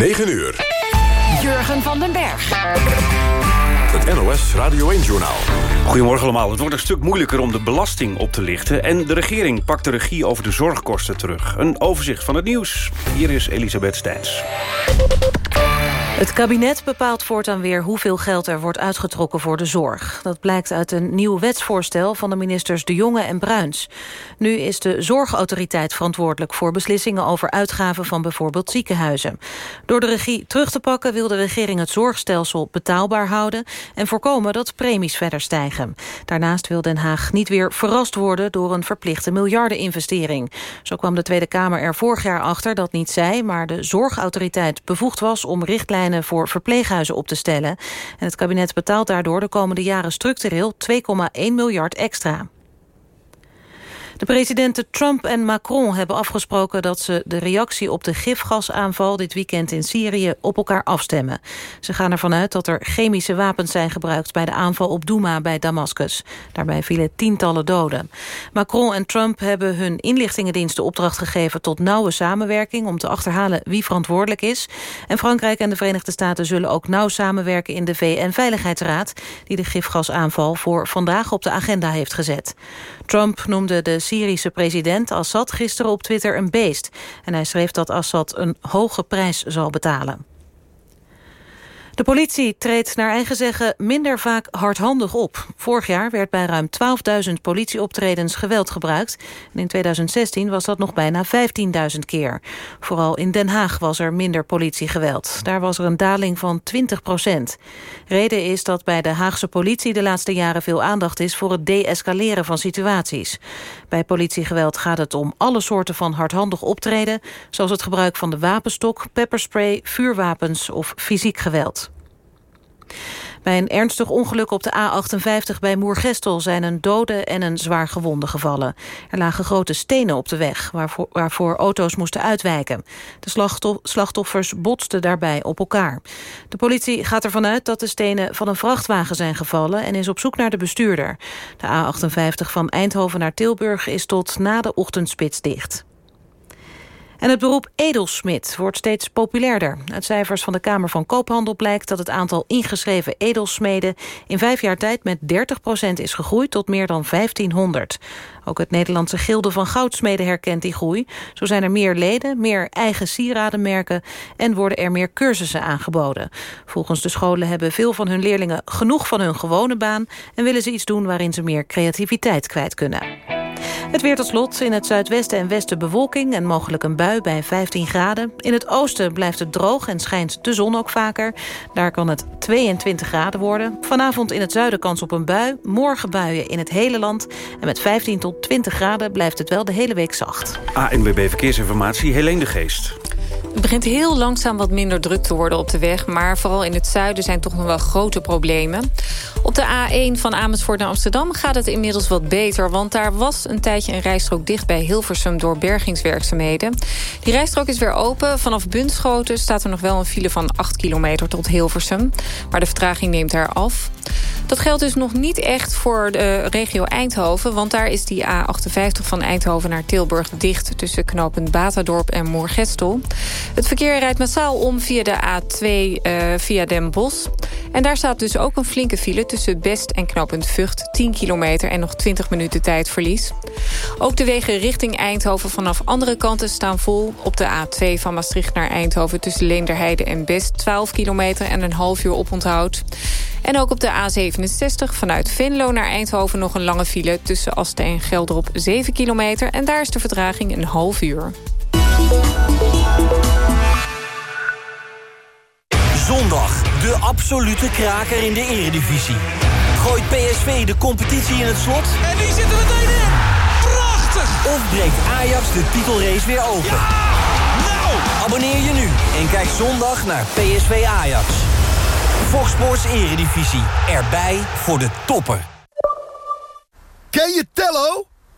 9 uur. Jurgen van den Berg. Het NOS Radio 1-journaal. Goedemorgen allemaal. Het wordt een stuk moeilijker om de belasting op te lichten... en de regering pakt de regie over de zorgkosten terug. Een overzicht van het nieuws. Hier is Elisabeth Steins. Het kabinet bepaalt voortaan weer hoeveel geld er wordt uitgetrokken voor de zorg. Dat blijkt uit een nieuw wetsvoorstel van de ministers De Jonge en Bruins. Nu is de zorgautoriteit verantwoordelijk voor beslissingen over uitgaven van bijvoorbeeld ziekenhuizen. Door de regie terug te pakken wil de regering het zorgstelsel betaalbaar houden en voorkomen dat premies verder stijgen. Daarnaast wil Den Haag niet weer verrast worden door een verplichte miljardeninvestering. Zo kwam de Tweede Kamer er vorig jaar achter dat niet zij, maar de zorgautoriteit bevoegd was om richtlijnen voor verpleeghuizen op te stellen. En het kabinet betaalt daardoor de komende jaren structureel 2,1 miljard extra. De presidenten Trump en Macron hebben afgesproken dat ze de reactie op de gifgasaanval dit weekend in Syrië op elkaar afstemmen. Ze gaan ervan uit dat er chemische wapens zijn gebruikt bij de aanval op Douma bij Damascus. Daarbij vielen tientallen doden. Macron en Trump hebben hun inlichtingendiensten opdracht gegeven tot nauwe samenwerking om te achterhalen wie verantwoordelijk is. En Frankrijk en de Verenigde Staten zullen ook nauw samenwerken in de VN-veiligheidsraad die de gifgasaanval voor vandaag op de agenda heeft gezet. Trump noemde de Syrische president Assad gisteren op Twitter een beest. En hij schreef dat Assad een hoge prijs zal betalen. De politie treedt naar eigen zeggen minder vaak hardhandig op. Vorig jaar werd bij ruim 12.000 politieoptredens geweld gebruikt. En in 2016 was dat nog bijna 15.000 keer. Vooral in Den Haag was er minder politiegeweld. Daar was er een daling van 20 procent. Reden is dat bij de Haagse politie de laatste jaren veel aandacht is... voor het deescaleren van situaties. Bij politiegeweld gaat het om alle soorten van hardhandig optreden... zoals het gebruik van de wapenstok, pepperspray, vuurwapens of fysiek geweld. Bij een ernstig ongeluk op de A58 bij Moergestel zijn een dode en een zwaar gewonde gevallen. Er lagen grote stenen op de weg waarvoor, waarvoor auto's moesten uitwijken. De slachtoffers botsten daarbij op elkaar. De politie gaat ervan uit dat de stenen van een vrachtwagen zijn gevallen en is op zoek naar de bestuurder. De A58 van Eindhoven naar Tilburg is tot na de ochtendspits dicht. En het beroep edelsmid wordt steeds populairder. Uit cijfers van de Kamer van Koophandel blijkt dat het aantal ingeschreven edelsmeden in vijf jaar tijd met 30% is gegroeid tot meer dan 1500. Ook het Nederlandse Gilde van Goudsmeden herkent die groei. Zo zijn er meer leden, meer eigen sieradenmerken en worden er meer cursussen aangeboden. Volgens de scholen hebben veel van hun leerlingen genoeg van hun gewone baan en willen ze iets doen waarin ze meer creativiteit kwijt kunnen. Het weer tot slot. In het zuidwesten en westen bewolking en mogelijk een bui bij 15 graden. In het oosten blijft het droog en schijnt de zon ook vaker. Daar kan het 22 graden worden. Vanavond in het zuiden kans op een bui. Morgen buien in het hele land. En met 15 tot 20 graden blijft het wel de hele week zacht. ANWB Verkeersinformatie, Helene de Geest. Het begint heel langzaam wat minder druk te worden op de weg... maar vooral in het zuiden zijn toch nog wel grote problemen. Op de A1 van Amersfoort naar Amsterdam gaat het inmiddels wat beter... want daar was een tijdje een rijstrook dicht bij Hilversum... door bergingswerkzaamheden. Die rijstrook is weer open. Vanaf Bunschoten staat er nog wel een file van 8 kilometer tot Hilversum. Maar de vertraging neemt daar af. Dat geldt dus nog niet echt voor de regio Eindhoven... want daar is die A58 van Eindhoven naar Tilburg dicht... tussen knooppunt Batadorp en Moergestel. Het verkeer rijdt massaal om via de A2 uh, eh, via Den Bosch. En daar staat dus ook een flinke file tussen Best en knooppunt Vught. 10 kilometer en nog 20 minuten tijdverlies. Ook de wegen richting Eindhoven vanaf andere kanten staan vol. Op de A2 van Maastricht naar Eindhoven tussen Leenderheide en Best... 12 kilometer en een half uur oponthoud. En ook op de A67 vanuit Venlo naar Eindhoven nog een lange file... tussen Asten en Gelderop 7 kilometer. En daar is de vertraging een half uur. Zondag, de absolute kraker in de eredivisie. Gooit PSV de competitie in het slot? En die zitten meteen in! Prachtig! Of breekt Ajax de titelrace weer open? Nou! Abonneer je nu en kijk zondag naar PSV Ajax. Fox Sports Eredivisie. Erbij voor de topper. Ken je Tello?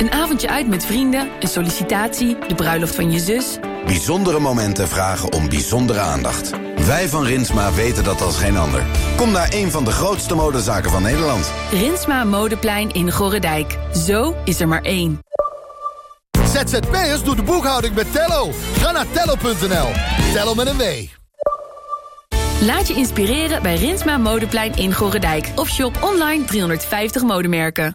Een avondje uit met vrienden, een sollicitatie, de bruiloft van je zus. Bijzondere momenten vragen om bijzondere aandacht. Wij van Rinsma weten dat als geen ander. Kom naar een van de grootste modezaken van Nederland. Rinsma Modeplein in Gorredijk. Zo is er maar één. ZZP'ers doet de boekhouding met Tello. Ga naar tello.nl. Tello met een W. Laat je inspireren bij Rinsma Modeplein in Gorredijk. Of shop online 350 modemerken.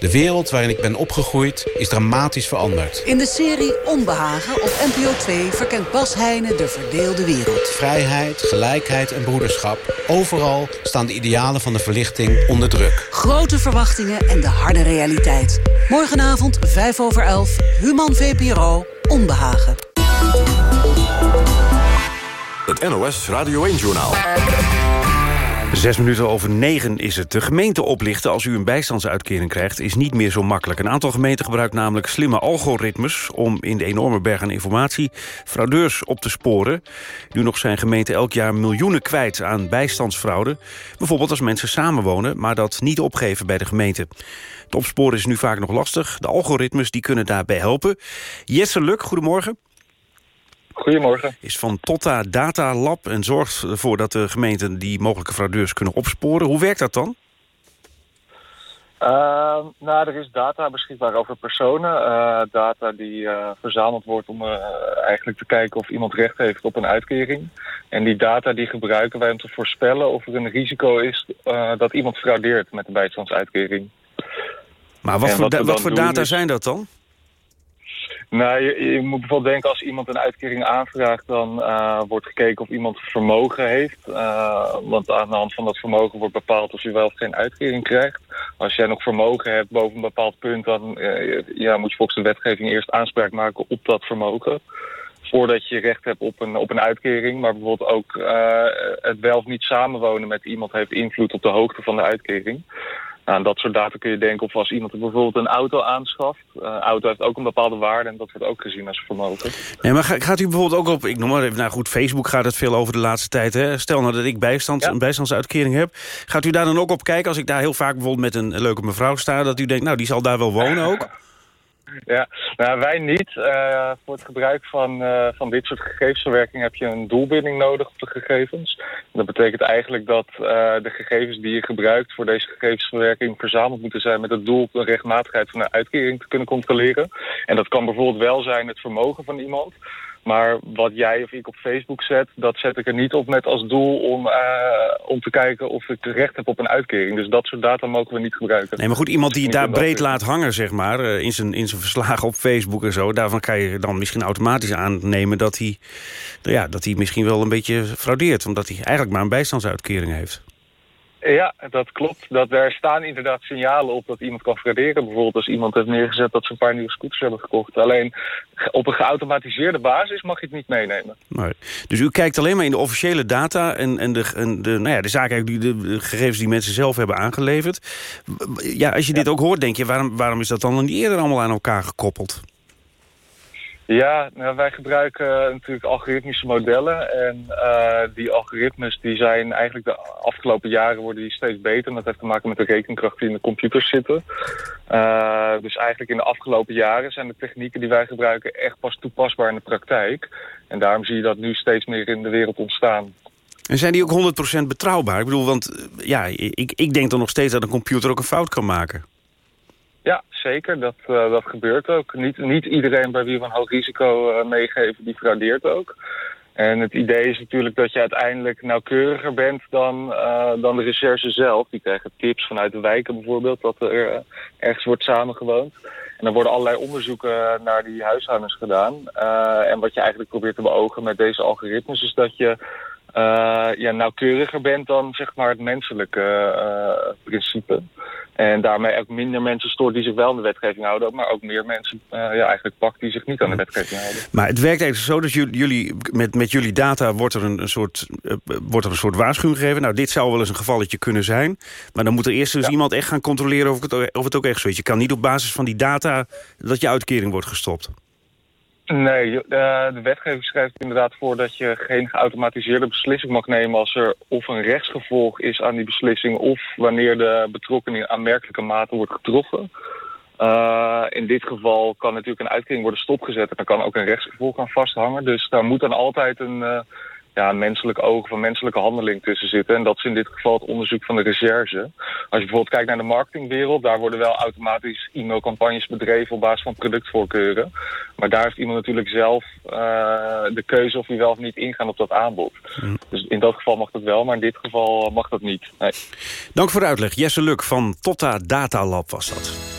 De wereld waarin ik ben opgegroeid is dramatisch veranderd. In de serie Onbehagen op NPO 2 verkent Bas Heijnen de verdeelde wereld. Vrijheid, gelijkheid en broederschap. Overal staan de idealen van de verlichting onder druk. Grote verwachtingen en de harde realiteit. Morgenavond 5 over 11, Human VPRO, Onbehagen. Het NOS Radio 1-journaal. Zes minuten over negen is het. De gemeente oplichten als u een bijstandsuitkering krijgt... is niet meer zo makkelijk. Een aantal gemeenten gebruikt namelijk slimme algoritmes... om in de enorme berg aan informatie fraudeurs op te sporen. Nu nog zijn gemeenten elk jaar miljoenen kwijt aan bijstandsfraude. Bijvoorbeeld als mensen samenwonen... maar dat niet opgeven bij de gemeente. Het opsporen is nu vaak nog lastig. De algoritmes die kunnen daarbij helpen. Jesse Luk, goedemorgen. Goedemorgen. Is van Totta Data Lab en zorgt ervoor dat de gemeenten die mogelijke fraudeurs kunnen opsporen. Hoe werkt dat dan? Uh, nou, er is data beschikbaar over personen. Uh, data die uh, verzameld wordt om eigenlijk te kijken of iemand recht heeft op een uitkering. En die data die gebruiken wij om te voorspellen of er een risico is dat iemand fraudeert met de bijstandsuitkering. Maar wat, voor, wat voor data zijn dat dan? Nou, je, moet bijvoorbeeld denken als iemand een uitkering aanvraagt... dan uh, wordt gekeken of iemand vermogen heeft. Uh, want aan de hand van dat vermogen wordt bepaald of je wel of geen uitkering krijgt. Als jij nog vermogen hebt boven een bepaald punt... dan uh, ja, moet je volgens de wetgeving eerst aanspraak maken op dat vermogen voordat je recht hebt op een, op een uitkering. Maar bijvoorbeeld ook het wel of niet samenwonen met iemand heeft invloed op de hoogte van de uitkering. Nou, dat soort data kun je denken of als iemand bijvoorbeeld een auto aanschaft. Uh, een auto heeft ook een bepaalde waarde en dat wordt ook gezien als vermogen. Nee, maar gaat u bijvoorbeeld ook op, ik noem maar even, nou goed, Facebook gaat het veel over de laatste tijd. Hè? Stel nou dat ik bijstand, ja. een bijstandsuitkering heb. Gaat u daar dan ook op kijken als ik daar heel vaak bijvoorbeeld met een leuke mevrouw sta... dat u denkt, nou die zal daar wel wonen ook? Ja, nou, wij niet. Uh, voor het gebruik van, uh, van dit soort gegevensverwerking heb je een doelbinding nodig op de gegevens. Dat betekent eigenlijk dat uh, de gegevens die je gebruikt voor deze gegevensverwerking verzameld moeten zijn met het doel de rechtmatigheid van de uitkering te kunnen controleren. En dat kan bijvoorbeeld wel zijn het vermogen van iemand. Maar wat jij of ik op Facebook zet, dat zet ik er niet op met als doel om, uh, om te kijken of ik recht heb op een uitkering. Dus dat soort data mogen we niet gebruiken. Nee, maar goed, iemand die daar breed laat hangen, zeg maar, uh, in, zijn, in zijn verslagen op Facebook en zo, daarvan kan je dan misschien automatisch aannemen dat hij, ja, dat hij misschien wel een beetje fraudeert. Omdat hij eigenlijk maar een bijstandsuitkering heeft. Ja, dat klopt. Dat er staan inderdaad signalen op dat iemand kan frauderen. Bijvoorbeeld als iemand heeft neergezet dat ze een paar nieuwe scooters hebben gekocht. Alleen op een geautomatiseerde basis mag je het niet meenemen. Nee. Dus u kijkt alleen maar in de officiële data en, en, de, en de, nou ja, de zaken, de, de gegevens die mensen zelf hebben aangeleverd. Ja, als je dit ook hoort, denk je, waarom, waarom is dat dan niet eerder allemaal aan elkaar gekoppeld? Ja, nou, wij gebruiken uh, natuurlijk algoritmische modellen. En uh, die algoritmes die zijn eigenlijk de afgelopen jaren worden die steeds beter. En dat heeft te maken met de rekenkracht die in de computers zitten. Uh, dus eigenlijk in de afgelopen jaren zijn de technieken die wij gebruiken echt pas toepasbaar in de praktijk. En daarom zie je dat nu steeds meer in de wereld ontstaan. En zijn die ook 100% betrouwbaar? Ik bedoel, want ja, ik, ik denk dan nog steeds dat een computer ook een fout kan maken. Ja, zeker. Dat, uh, dat gebeurt ook. Niet, niet iedereen bij wie we een hoog risico uh, meegeven, die fraudeert ook. En het idee is natuurlijk dat je uiteindelijk nauwkeuriger bent dan, uh, dan de recherche zelf. Die krijgen tips vanuit de wijken bijvoorbeeld, dat er ergens wordt samengewoond. En dan worden allerlei onderzoeken naar die huishoudens gedaan. en wat je eigenlijk probeert te beogen met deze algoritmes is dat je eh, ja, nauwkeuriger bent dan zeg maar het menselijke eh, principe. En daarmee ook minder mensen stoort die zich wel aan de wetgeving houden... maar ook meer mensen eh, ja, eigenlijk pakt die zich niet aan de wetgeving houden. Maar het werkt eigenlijk zo dat jullie, jullie met, met jullie data wordt er een, een soort, eh, wordt er een soort waarschuwing gegeven. Nou, dit zou wel eens een gevalletje kunnen zijn. Maar dan moet er eerst dus iemand echt gaan controleren of het, of het ook echt zo is. Je kan niet op basis van die data dat je uitkering wordt gestopt. Nee, eh, de wetgeving schrijft inderdaad voor dat je geen geautomatiseerde beslissing mag nemen als er of een rechtsgevolg is aan die beslissing of wanneer de betrokkenen in aanmerkelijke mate wordt getroffen. Eh, in dit geval kan natuurlijk een uitkering worden stopgezet en er kan ook een rechtsgevolg aan vasthangen. Dus daar moet dan altijd een, eh, ja, menselijk oog een menselijke handeling tussen zitten. En dat is in dit geval het onderzoek van de recherche. Als je bijvoorbeeld kijkt naar de marketingwereld, daar worden wel automatisch e-mailcampagnes bedreven op basis van productvoorkeuren. Maar daar heeft iemand natuurlijk zelf eh, de keuze of hij wel of niet ingaan op dat aanbod. Dus in dat geval mag dat wel, maar in dit geval mag dat niet. Nee. Dank voor de uitleg. Jesse Luk van Totta Data Lab was dat.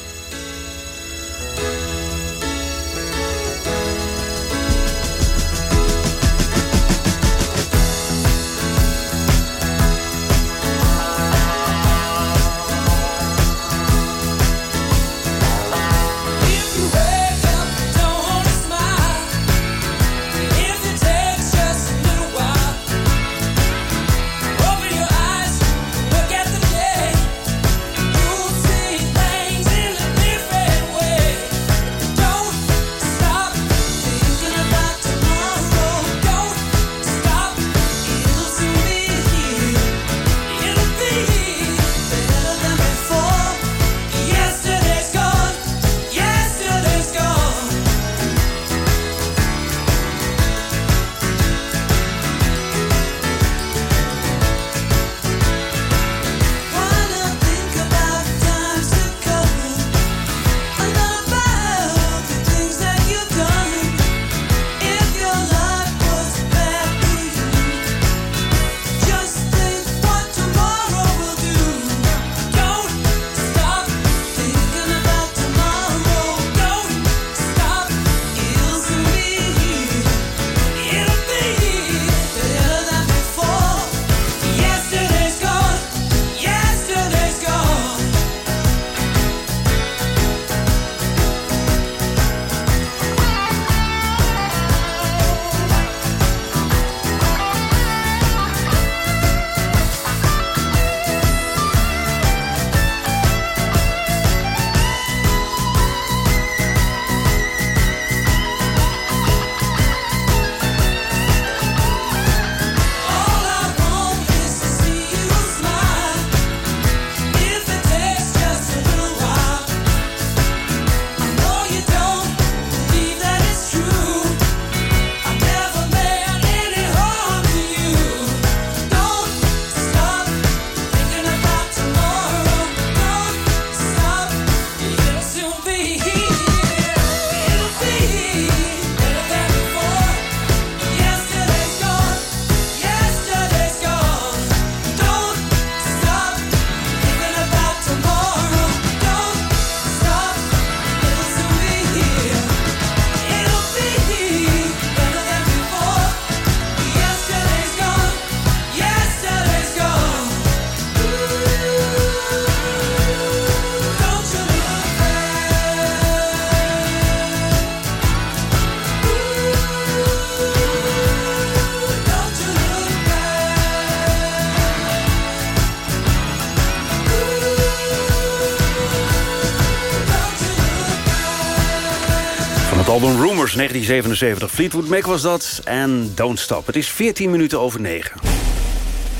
1977. Fleetwood Mac was dat en Don't Stop. Het is 14 minuten over 9.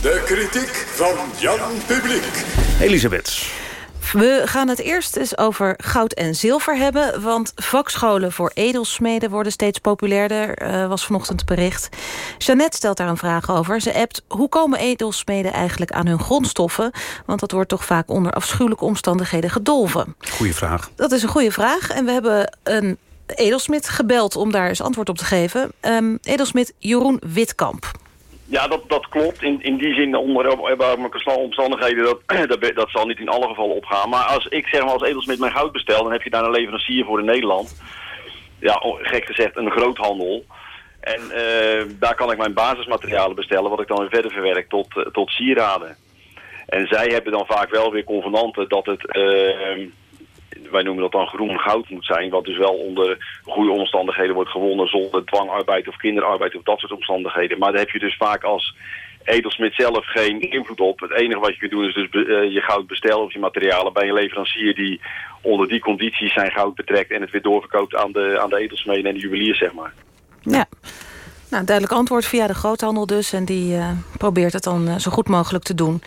De kritiek van Jan Publiek. Elisabeth. We gaan het eerst eens over goud en zilver hebben... want vakscholen voor edelsmeden worden steeds populairder... eh, was vanochtend bericht. Jeannette stelt daar een vraag over. Ze appt, hoe komen edelsmeden eigenlijk aan hun grondstoffen? Want dat wordt toch vaak onder afschuwelijke omstandigheden gedolven. Goeie vraag. Dat is een goede vraag. En we hebben een edelsmid gebeld om daar eens antwoord op te geven. Ehm edelsmid Jeroen Witkamp. Ja, dat, dat klopt. In, in die zin, onder erbarmelijke omstandigheden, dat, dat, zal niet in alle gevallen opgaan. Maar als ik zeg maar als edelsmid mijn goud bestel, dan heb je daar een leverancier voor in Nederland. Ja, gek gezegd, een groothandel. En eh, daar kan ik mijn basismaterialen bestellen, wat ik dan weer verder verwerk tot, eh, tot sieraden. En zij hebben dan vaak wel weer convenanten dat het, eh, wij noemen dat dan groen goud moet zijn, wat dus wel onder goede omstandigheden wordt gewonnen, zonder dwangarbeid of kinderarbeid of dat soort omstandigheden. Maar daar heb je dus vaak als edelsmid zelf geen invloed op. Het enige wat je kunt doen is dus eh, je goud bestellen of je materialen bij een leverancier die onder die condities zijn goud betrekt en het weer doorverkoopt aan de, aan de edelsmeden en de juweliers, zeg maar. Nou, duidelijk antwoord via de groothandel dus. En die eh, probeert het dan eh, zo goed mogelijk te doen.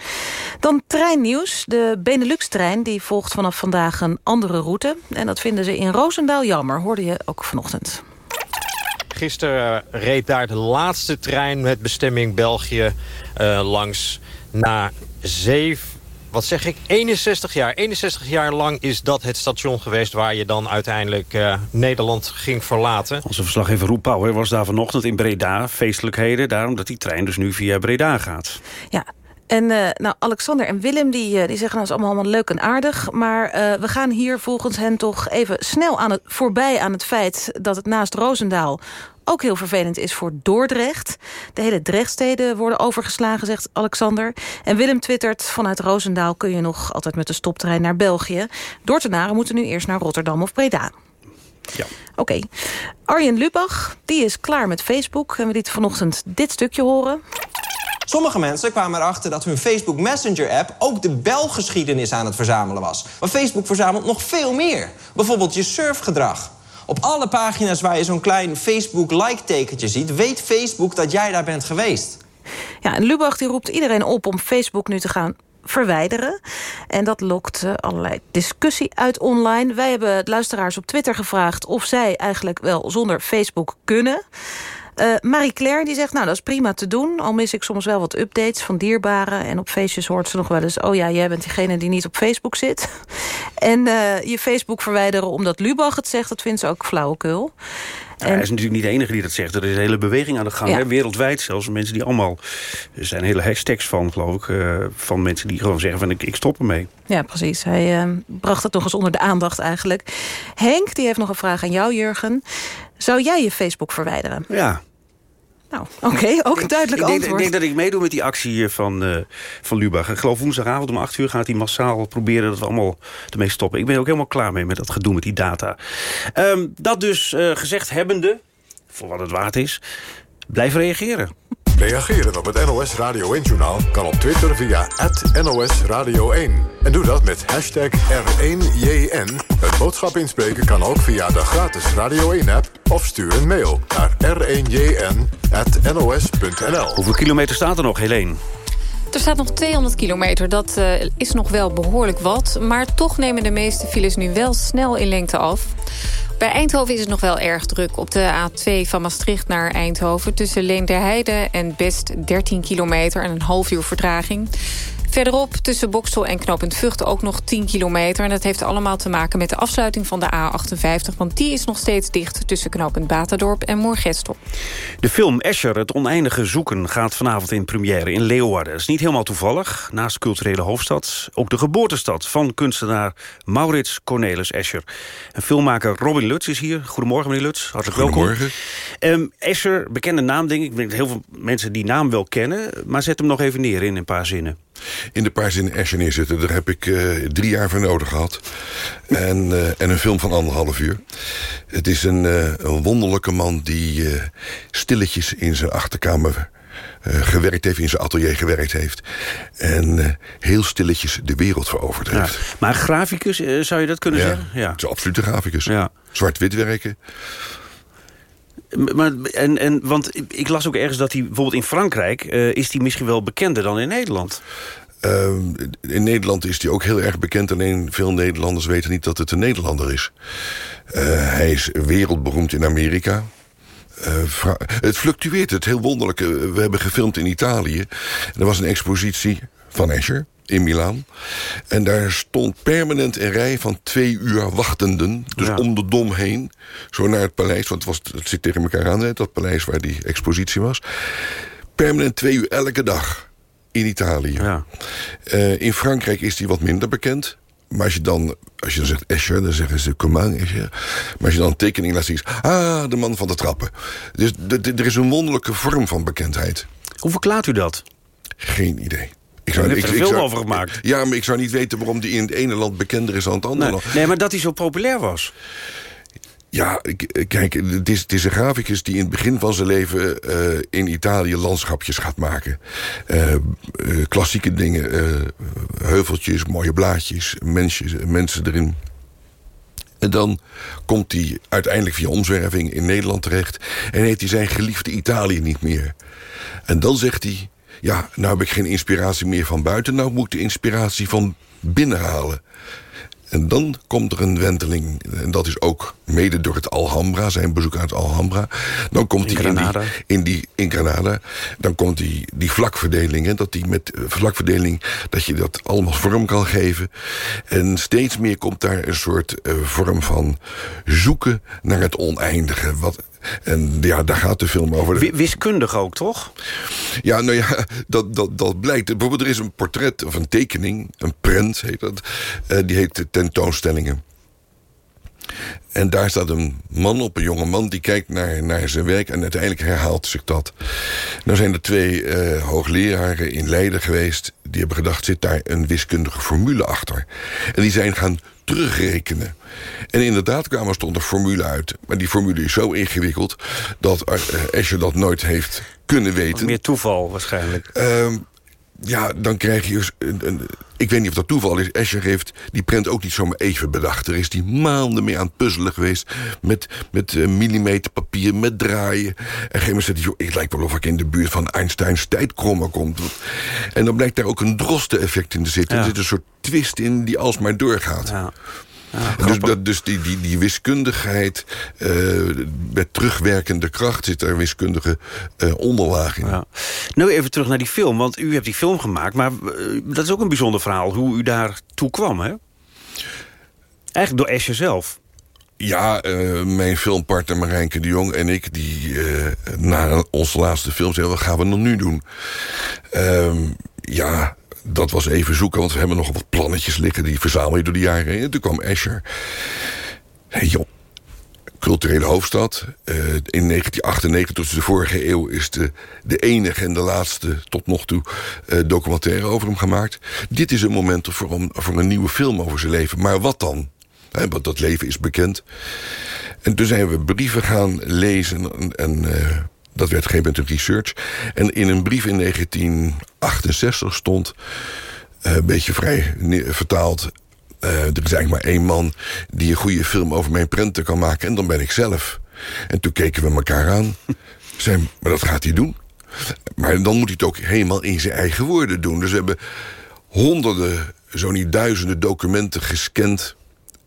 Dan treinnieuws. De Benelux-trein die volgt vanaf vandaag een andere route. En dat vinden ze in Roosendaal jammer, hoorde je ook vanochtend. Gisteren eh, reed daar de laatste trein met bestemming België langs. Na zeven, wat zeg ik, 61 jaar. 61 jaar lang is dat het station geweest waar je dan uiteindelijk eh, Nederland ging verlaten. Onze verslaggever Roep Pauwer was daar vanochtend in Breda. Feestelijkheden, daarom dat die trein dus nu via Breda gaat. Ja, en eh, nou, Alexander en Willem die, eh, die zeggen is allemaal, allemaal leuk en aardig. Maar eh, we gaan hier volgens hen toch even snel aan het, voorbij aan het feit... dat het naast Roosendaal ook heel vervelend is voor Dordrecht. De hele Drechtsteden worden overgeslagen, zegt Alexander. En Willem twittert, vanuit Roosendaal kun je nog altijd met de stoptrein naar België. Dordtenaren moeten nu eerst naar Rotterdam of Breda. Ja. Oké. Arjen Lubach, die is klaar met Facebook. En we lieten vanochtend dit stukje horen. Sommige mensen kwamen erachter dat hun Facebook Messenger-app ook de belgeschiedenis aan het verzamelen was. Maar Facebook verzamelt nog veel meer. Bijvoorbeeld je surfgedrag. Op alle pagina's waar je zo'n klein Facebook-like-tekentje ziet... weet Facebook dat jij daar bent geweest. Ja, en Lubach die roept iedereen op om Facebook nu te gaan verwijderen. En dat lokt eh, allerlei discussie uit online. Wij hebben luisteraars op Twitter gevraagd... of zij eigenlijk wel zonder Facebook kunnen... Eh, Marie-Claire die zegt, nou dat is prima te doen. Al mis ik soms wel wat updates van dierbaren. En op feestjes hoort ze nog wel eens... oh ja, jij bent diegene die niet op Facebook zit. En eh, je Facebook verwijderen omdat Lubach het zegt... dat vindt ze ook flauwekul. Nou, hij is natuurlijk niet de enige die dat zegt. Er is een hele beweging aan de gang, Ja. hè, wereldwijd zelfs. Mensen die allemaal... Er zijn hele hashtags van, geloof ik... eh, van mensen die gewoon zeggen van ik, ik stop ermee. Ja, precies. Hij eh, bracht het nog eens onder de aandacht eigenlijk. Henk, die heeft nog een vraag aan jou, Jurgen. Zou jij je Facebook verwijderen? Ja. Nou, oké, ook een duidelijk ik denk, antwoord. Ik denk dat ik meedoe met die actie eh, van, eh, van Lubach. Ik geloof woensdagavond om 8 uur gaat hij massaal proberen... dat we allemaal ermee stoppen. Ik ben er ook helemaal klaar mee met dat gedoe met die data. Ehm, dat dus eh, gezegd hebbende, voor wat het waard is... blijf reageren. Reageren op het NOS Radio 1-journaal kan op Twitter via NOS Radio 1. En doe dat met hashtag R1JN. Het boodschap inspreken kan ook via de gratis Radio 1-app... of stuur een mail naar r1jn.nos.nl. Hoeveel kilometer staat er nog, Helene? Er staat nog 200 kilometer, dat eh, is nog wel behoorlijk wat. Maar toch nemen de meeste files nu wel snel in lengte af. Bij Eindhoven is het nog wel erg druk. Op de A2 van Maastricht naar Eindhoven... tussen Leenderheide en Best 13 kilometer en een half uur vertraging. Verderop tussen Boksel en Knopend Vught ook nog 10 kilometer. En dat heeft allemaal te maken met de afsluiting van de A58... want die is nog steeds dicht tussen Knopend Batadorp en Moergestel. De film Escher, het oneindige zoeken, gaat vanavond in première in Leeuwarden. Dat is niet helemaal toevallig. Naast culturele hoofdstad ook de geboortestad van kunstenaar Maurits Cornelis Escher. En filmmaker Robin Lutz is hier. Goedemorgen, meneer Lutz. Hartelijk welkom. Goedemorgen. Ehm, Escher, bekende naam denk ik. Ik denk dat heel veel mensen die naam wel kennen. Maar zet hem nog even neer in een paar zinnen. In de paar zinnen Escher neerzetten, daar heb ik eh, drie jaar voor nodig gehad. En, eh, en een film van anderhalf uur. Het is een, eh, een wonderlijke man die stilletjes in zijn achterkamer... gewerkt heeft, in zijn atelier gewerkt heeft. En heel stilletjes de wereld veroverd Ja. heeft. Maar graficus, zou je dat kunnen Ja, zeggen? Ja. Het is absoluut een graficus. Ja. Zwart-wit werken. Maar, en, en, want ik las ook ergens dat hij bijvoorbeeld in Frankrijk... eh, is hij misschien wel bekender dan in Nederland. Ehm, in Nederland is hij ook heel erg bekend. Alleen veel Nederlanders weten niet dat het een Nederlander is. Eh, hij is wereldberoemd in Amerika. Eh, het fluctueert, het heel wonderlijk. Eh, we hebben gefilmd in Italië. Er was een expositie van Escher in Milaan. En daar stond permanent een rij van twee uur wachtenden. Dus om de dom heen. Zo naar het paleis, want het, was, het zit tegen elkaar aan, dat paleis waar die expositie was. Permanent twee uur elke dag in Italië. Eh, in Frankrijk is hij wat minder bekend. Maar als je dan, als je dan zegt Escher, dan zeggen ze Coman Escher. Maar als je dan een tekening laat zien, ah, de man van de trappen. Dus er is een wonderlijke vorm van bekendheid. Hoe verklaart u dat? Geen idee. Ik U heeft er een film zou- over gemaakt. Ja, maar ik zou niet weten waarom die in het ene land bekender is dan het andere Nee, land. nee, maar dat hij zo populair was. Ja, ik- kijk, het is, het is een graficus die in het begin van zijn leven eh, in Italië landschapjes gaat maken. Eh, eh, klassieke dingen, eh, heuveltjes, mooie blaadjes, mensjes, mensen erin. En dan komt hij uiteindelijk via omzwerving in Nederland terecht... en heeft hij zijn geliefde Italië niet meer. En dan zegt hij... ja, nou heb ik geen inspiratie meer van buiten... nou moet ik de inspiratie van binnen halen. En dan komt er een wenteling. En dat is ook mede door het Alhambra, zijn bezoek aan het Alhambra. Dan komt In hij in die, Granada. in die in Granada. Dan komt die, die vlakverdeling. Hè, dat die met eh, vlakverdeling dat je dat allemaal vorm kan geven. En steeds meer komt daar een soort eh, vorm van zoeken naar het oneindige. Wat, en ja, daar gaat de film over. Wi- wiskundig ook, toch? Ja, nou ja, dat, dat, dat blijkt. Bijvoorbeeld, er is een portret of een tekening, een prent heet dat. eh, die heet tentoonstellingen. En daar staat een man op, een jonge man, die kijkt naar, naar zijn werk... en uiteindelijk herhaalt zich dat. Nou zijn er twee eh, hoogleraren in Leiden geweest... die hebben gedacht, zit daar een wiskundige formule achter? En die zijn gaan terugrekenen. En inderdaad kwam er stond een formule uit. Maar die formule is zo ingewikkeld... dat eh, Escher dat nooit heeft kunnen weten. Meer toeval waarschijnlijk. Ehm, ja, dan krijg je... dus Een, een- ik weet niet of dat toeval is. Escher heeft die prent ook niet zomaar even bedacht. Er is die maanden mee aan het puzzelen geweest. Met, met eh, millimeterpapier, met draaien. En op een gegeven moment zegt. "Joh, Het lijkt wel of ik in de buurt van Einsteins tijdkrommer kom. En dan blijkt daar ook een droste-effect in te zitten. Ja. Er zit een soort twist in die alsmaar doorgaat. Ja. Dus dat, dus die, die, die wiskundigheid, eh, met terugwerkende kracht zit er wiskundige eh, onderlaag in. Ja. Nou, even terug naar die film, want u hebt die film gemaakt... maar eh, dat is ook een bijzonder verhaal, hoe u daar toe kwam, hè? Eigenlijk door Escher zelf. Ja, mijn filmpartner Marijnke de Jong en ik... die na onze laatste film zeiden... wat gaan we dan nu doen? Ehm, ja, dat was even zoeken, want we hebben nog wat plannetjes liggen... die verzamel je door de jaren heen. En toen kwam Escher. Hey, joh, culturele hoofdstad. Eh, in 1998, dus de vorige eeuw... is de, de enige en de laatste tot nog toe eh, documentaire over hem gemaakt. Dit is een moment voor, hem, voor een nieuwe film over zijn leven. Maar wat dan? Want dat leven is bekend. En toen zijn we brieven gaan lezen en... en eh, dat werd op een gegeven research. En in een brief in 1968 stond... eh, een beetje vrij vertaald... eh, er is eigenlijk maar één man die een goede film over mijn prenten kan maken... en dan ben ik zelf. En toen keken we elkaar aan. Zei, maar dat gaat hij doen. Maar dan moet hij het ook helemaal in zijn eigen woorden doen. Dus we hebben honderden, zo niet duizenden documenten gescand...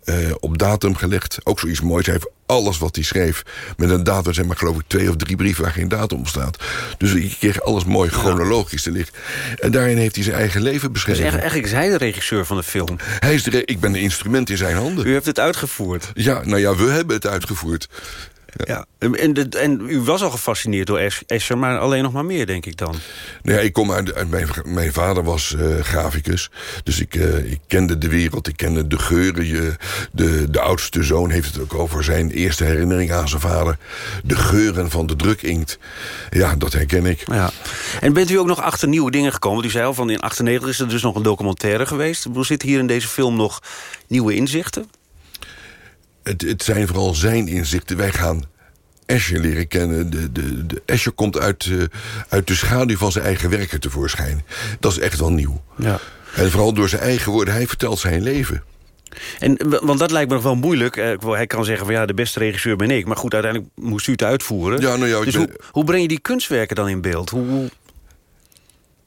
eh, op datum gelegd. Ook zoiets moois. Hij heeft alles wat hij schreef met een datum. Er zijn maar geloof ik twee of drie brieven waar geen datum op staat. Dus je kreeg alles mooi chronologisch te liggen. En daarin heeft hij zijn eigen leven Dus beschreven. eigenlijk, eigenlijk is hij de regisseur van de film. Hij is de ik ben een instrument in zijn handen. U heeft het uitgevoerd. Ja, nou ja, we hebben het uitgevoerd. Ja. En, en, de- en u was al gefascineerd door Es- Escher, maar alleen nog maar meer, denk ik dan. Ja, ik kom uit, uit mijn, mijn vader was eh, graficus. Dus ik, eh, ik kende de wereld, ik kende de geuren. Je, de, de oudste zoon heeft het ook over zijn eerste herinnering aan zijn vader. De geuren van de drukinkt. Ja, dat herken ik. Ja. En bent u ook nog achter nieuwe dingen gekomen? Want U zei al, van in 98 is er dus nog een documentaire geweest. Hoe zit hier in deze film nog nieuwe inzichten? Het, het zijn vooral zijn inzichten. Wij gaan Escher leren kennen. De, de, de, Escher komt uit, eh, uit de schaduw van zijn eigen werken tevoorschijn. Dat is echt wel nieuw. Ja. En vooral door zijn eigen woorden. Hij vertelt zijn leven. En, want dat lijkt me nog wel moeilijk. Eh, Hij kan zeggen van ja, de beste regisseur ben ik. Maar goed, uiteindelijk moest u het uitvoeren. Ja, nou ja, dus ben- hoe, hoe breng je die kunstwerken dan in beeld? Hoe-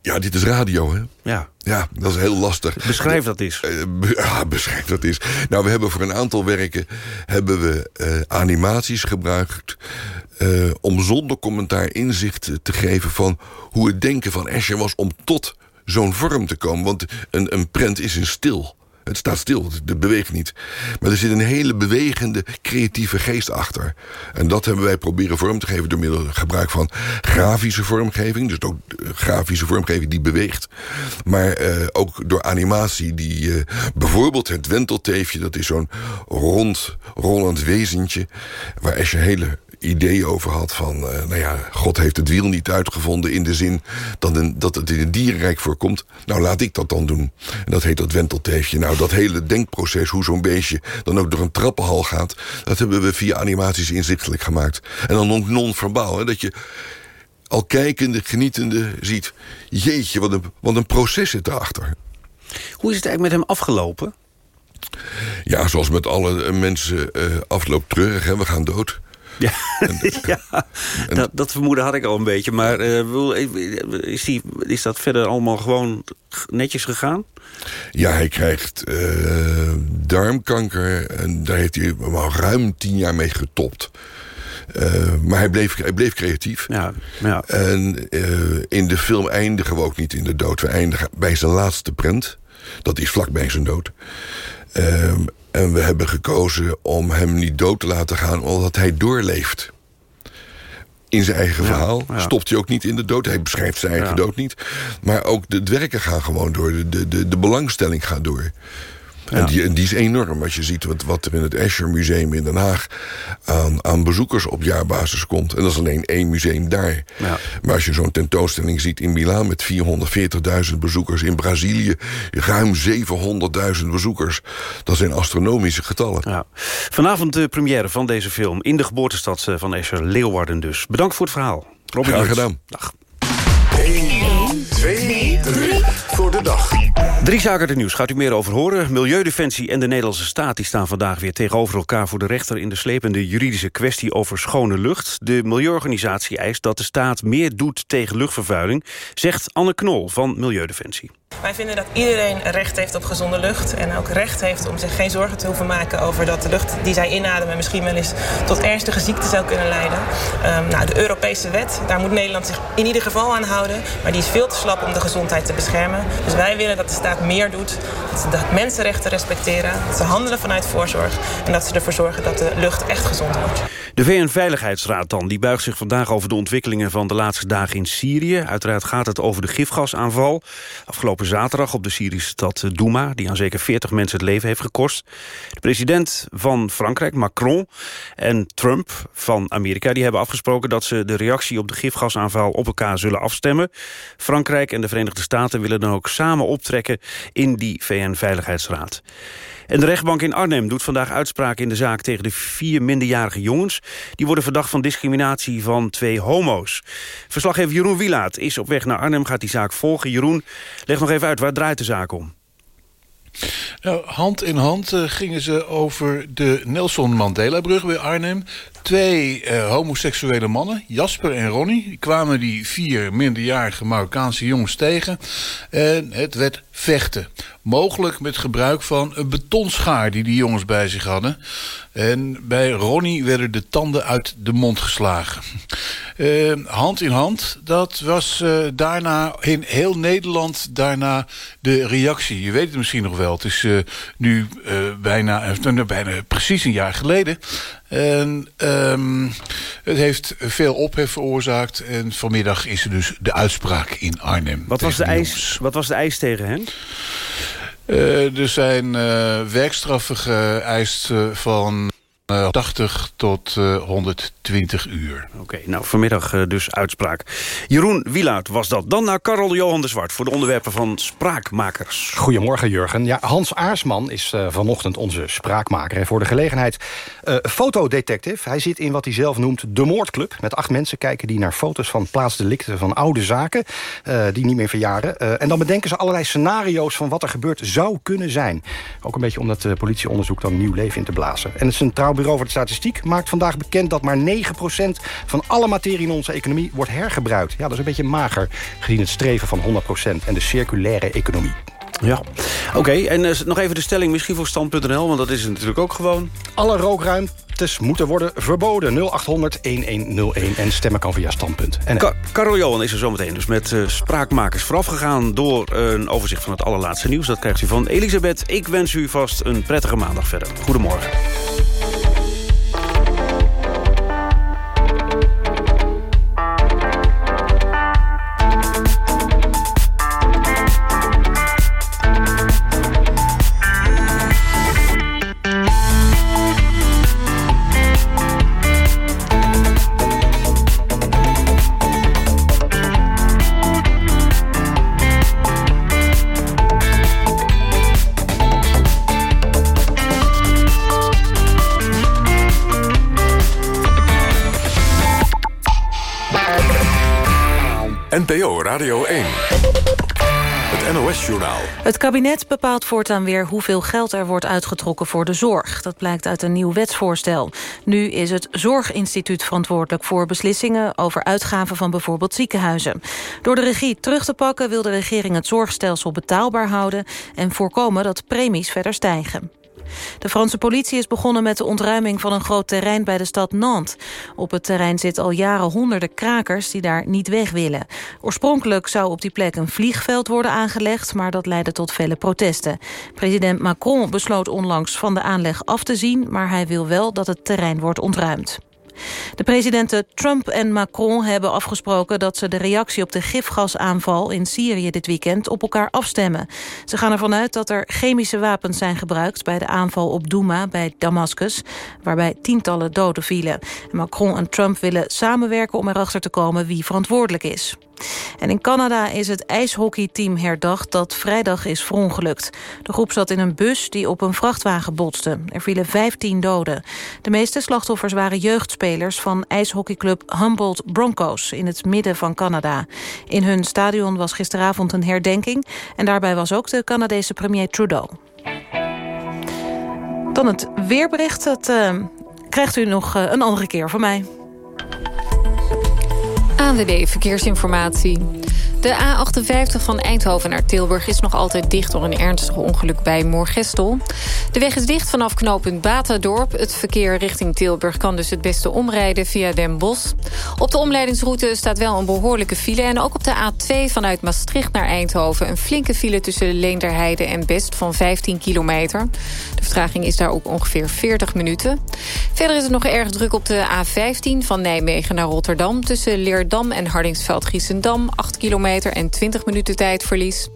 Ja, dit is radio, hè? ja, Ja, dat is heel lastig. beschrijf dat eens. Eh, ja, beschrijf dat is. Nou, we hebben voor een aantal werken hebben we eh, animaties gebruikt eh, om zonder commentaar inzicht te geven van hoe het denken van Escher was om tot zo'n vorm te komen. Want een, een prent is een stil. Het staat stil, het, beweegt niet. Maar er zit een hele bewegende, creatieve geest achter. En dat hebben wij proberen vorm te geven... door middel van gebruik van grafische vormgeving. Dus ook eh, grafische vormgeving die beweegt. Maar eh, ook door animatie die... eh, bijvoorbeeld het wentelteefje, dat is zo'n rond, rollend wezentje... waar Escher hele idee over had van... eh, nou ja, God heeft het wiel niet uitgevonden in de zin dat, een, dat het in het dierenrijk voorkomt. Nou, laat ik dat dan doen. En dat heet dat wentelteefje. Nou, dat hele denkproces, hoe zo'n beestje dan ook door een trappenhal gaat... dat hebben we via animaties inzichtelijk gemaakt. En dan ook non-verbaal, dat je al kijkende, genietende ziet... jeetje, wat een, wat een proces zit erachter. Hoe is het eigenlijk met hem afgelopen? Ja, zoals met alle mensen eh afloopt treurig, hè, we gaan dood. Ja, ja dat, dat vermoeden had ik al een beetje. Maar eh, is, die, is dat verder allemaal gewoon netjes gegaan? Ja, hij krijgt eh, darmkanker en daar heeft hij al ruim tien jaar mee getopt. Eh, maar hij bleef, hij bleef creatief. Ja, ja. En in de film eindigen we ook niet in de dood. We eindigen bij zijn laatste prent. Dat is vlakbij zijn dood. Ehm, en we hebben gekozen om hem niet dood te laten gaan... omdat hij doorleeft. In zijn eigen verhaal. ja. Stopt hij ook niet in de dood. Hij beschrijft zijn eigen Ja. dood niet. Maar ook de werken gaan gewoon door. De, de, de belangstelling gaat door. En, die, en die is enorm. Als je ziet wat, wat er in het Escher Museum in Den Haag... aan, aan bezoekers op jaarbasis komt. En dat is alleen één museum daar. Ja. Maar als je zo'n tentoonstelling ziet in Milaan... met 440.000 bezoekers. In Brazilië ruim 700.000 bezoekers. Dat zijn astronomische getallen. Ja. Vanavond de première van deze film in de geboortestad eh, van Escher, Leeuwarden dus. Bedankt voor het verhaal. Robin Graag gedaan. Dag. 1, 2, 3 voor de dag. Drie zaken het nieuws, gaat u meer over horen. Milieudefensie en de Nederlandse staat die staan vandaag weer tegenover elkaar... voor de rechter in de slepende juridische kwestie over schone lucht. De milieuorganisatie eist dat de staat meer doet tegen luchtvervuiling... zegt Anne Knol van Milieudefensie. Wij vinden dat iedereen recht heeft op gezonde lucht. En ook recht heeft om zich geen zorgen te hoeven maken over dat de lucht die zij inademen misschien wel eens tot ernstige ziekten zou kunnen leiden. Ehm, nou, de Europese wet, daar moet Nederland zich in ieder geval aan houden. Maar die is veel te slap om de gezondheid te beschermen. Dus wij willen dat de staat meer doet. Dat ze mensenrechten respecteren. Dat ze handelen vanuit voorzorg. En dat ze ervoor zorgen dat de lucht echt gezond wordt. De VN-veiligheidsraad dan, die buigt zich vandaag over de ontwikkelingen van de laatste dagen in Syrië. Uiteraard gaat het over de gifgasaanval. Afgelopen zaterdag op de Syrische stad Douma, die aan zeker 40 mensen het leven heeft gekost. De president van Frankrijk, Macron, en Trump van Amerika, die hebben afgesproken dat ze de reactie op de gifgasaanval op elkaar zullen afstemmen. Frankrijk en de Verenigde Staten willen dan ook samen optrekken in die VN-veiligheidsraad. En de rechtbank in Arnhem doet vandaag uitspraak in de zaak tegen de vier minderjarige jongens. Die worden verdacht van discriminatie van twee homo's. Verslaggever Jeroen Wielaert is op weg naar Arnhem, gaat die zaak volgen. Jeroen, leg nog even uit, waar draait de zaak om? Nou, hand in hand eh, gingen ze over de Nelson Mandela-brug bij Arnhem. Twee eh, homoseksuele mannen, Jasper en Ronnie, kwamen die vier minderjarige Marokkaanse jongens tegen. En het werd vechten. Mogelijk met gebruik van een betonschaar die die jongens bij zich hadden. En bij Ronnie werden de tanden uit de mond geslagen. Eh, hand in hand, dat was eh, daarna in heel Nederland daarna de reactie. Je weet het misschien nog wel. Het is nu bijna, bijna precies een jaar geleden. En ehm, het heeft veel ophef veroorzaakt. En vanmiddag is er dus de uitspraak in Arnhem. Wat was, de eis, wat was de eis tegen hen? Eh, er zijn eh, werkstraffen geëist eh, van eh, 80 tot eh, 120 uur. Oké, nou vanmiddag eh, dus uitspraak. Jeroen Wielaert was dat. Dan naar Karel Johan de Zwart voor de onderwerpen van Spraakmakers. Goedemorgen, Jurgen. Ja, Hans Aarsman is eh, vanochtend onze spraakmaker. En voor de gelegenheid eh fotodetective. Hij zit in wat hij zelf noemt de moordclub. Met acht mensen kijken die naar foto's van plaatsdelicten van oude zaken... eh, die niet meer verjaren. Eh, en dan bedenken ze allerlei scenario's van wat er gebeurd zou kunnen zijn. Ook een beetje om dat eh, politieonderzoek dan nieuw leven in te blazen. En het Centraal Bureau voor de Statistiek maakt vandaag bekend... dat maar 9% van alle materie in onze economie wordt hergebruikt. Ja, dat is een beetje mager gezien het streven van 100% en de circulaire economie. Ja, oké. En eh, nog even de stelling misschien voor stand.nl, want dat is natuurlijk ook gewoon. Alle rookruimtes moeten worden verboden. 0800 1101 en stemmen kan via standpunt. En Ka Karel Johan is er zometeen dus met eh, spraakmakers voorafgegaan... door een overzicht van het allerlaatste nieuws. Dat krijgt u van Elisabeth. Ik wens u vast een prettige maandag verder. Goedemorgen. NPO Radio 1. Het NOS-journaal. Het kabinet bepaalt voortaan weer hoeveel geld er wordt uitgetrokken voor de zorg. Dat blijkt uit een nieuw wetsvoorstel. Nu is het Zorginstituut verantwoordelijk voor beslissingen... over uitgaven van bijvoorbeeld ziekenhuizen. Door de regie terug te pakken wil de regering het zorgstelsel betaalbaar houden... en voorkomen dat premies verder stijgen. De Franse politie is begonnen met de ontruiming van een groot terrein bij de stad Nantes. Op het terrein zitten al jaren honderden krakers die daar niet weg willen. Oorspronkelijk zou op die plek een vliegveld worden aangelegd, maar dat leidde tot vele protesten. President Macron besloot onlangs van de aanleg af te zien, maar hij wil wel dat het terrein wordt ontruimd. De presidenten Trump en Macron hebben afgesproken... dat ze de reactie op de gifgasaanval in Syrië dit weekend op elkaar afstemmen. Ze gaan ervan uit dat er chemische wapens zijn gebruikt... bij de aanval op Douma bij Damascus, waarbij tientallen doden vielen. En Macron en Trump willen samenwerken om erachter te komen wie verantwoordelijk is. En in Canada is het ijshockeyteam herdacht dat vrijdag is verongelukt. De groep zat in een bus die op een vrachtwagen botste. Er vielen 15 doden. De meeste slachtoffers waren jeugdspelers van ijshockeyclub Humboldt Broncos in het midden van Canada. In hun stadion was gisteravond een herdenking en daarbij was ook de Canadese premier Trudeau. Dan het weerbericht, dat eh, krijgt u nog eh, een andere keer van mij. ANWB Verkeersinformatie. De A58 van Eindhoven naar Tilburg is nog altijd dicht... door een ernstig ongeluk bij Moorgestel. De weg is dicht vanaf knooppunt Batadorp. Het verkeer richting Tilburg kan dus het beste omrijden via Den Bosch. Op de omleidingsroute staat wel een behoorlijke file... en ook op de A2 vanuit Maastricht naar Eindhoven... een flinke file tussen Leenderheide en Best van 15 kilometer. De vertraging is daar ook ongeveer 40 minuten. Verder is het nog erg druk op de A15 van Nijmegen naar Rotterdam... tussen Leerdam en Hardingsveld-Giessendam, 8 kilometer en 20 minuten tijdverlies.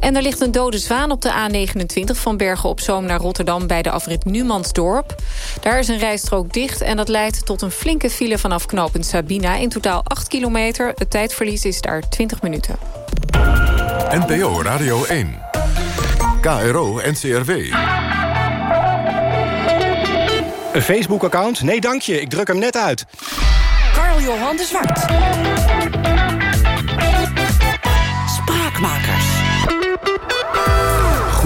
En er ligt een dode zwaan op de A29 van Bergen op Zoom naar Rotterdam... bij de afrit Numansdorp. Daar is een rijstrook dicht en dat leidt tot een flinke file vanaf knooppunt Sabina. In totaal 8 kilometer. Het tijdverlies is daar 20 minuten. NPO Radio 1. KRO NCRW. Een Facebook-account? Nee, dank je. Ik druk hem net uit. Karl Johan de Zwart. Spraakmakers.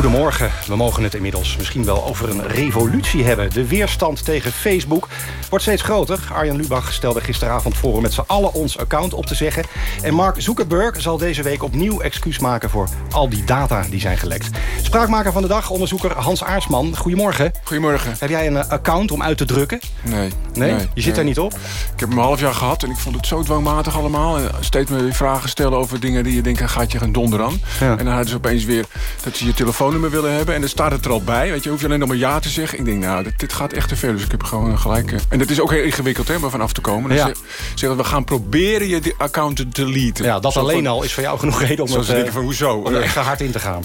Goedemorgen. We mogen het inmiddels misschien wel over een revolutie hebben. De weerstand tegen Facebook wordt steeds groter. Arjan Lubach stelde gisteravond voor om met z'n allen ons account op te zeggen. En Mark Zuckerberg zal deze week opnieuw excuus maken... voor al die data die zijn gelekt. Spraakmaker van de dag, onderzoeker Hans Aarsman. Goedemorgen. Goedemorgen. Heb jij een eh, account om uit te drukken? Nee. Nee? Je zit nee. er niet op? Ik heb hem een half jaar gehad en ik vond het zo dwangmatig allemaal. En steeds me weer vragen stellen over dingen die je denkt... gaat je gaan donder aan. En dan hadden ze opeens weer dat ze je telefoonnummer willen hebben. En dan staat het er al bij. Weet je, hoef je alleen nog maar ja te zeggen. Ik denk, nou, dit, dit gaat echt te ver. Dus ik heb gewoon gelijk... eh, En het is ook heel ingewikkeld hè, om er vanaf te komen. Dan Ja. zeg- zeggen we, gaan proberen je account te deleten. Ja, dat Zo alleen van- al is voor jou genoeg reden om Zo het, ze denken eh, van, hoezo? om er extra hard in te gaan.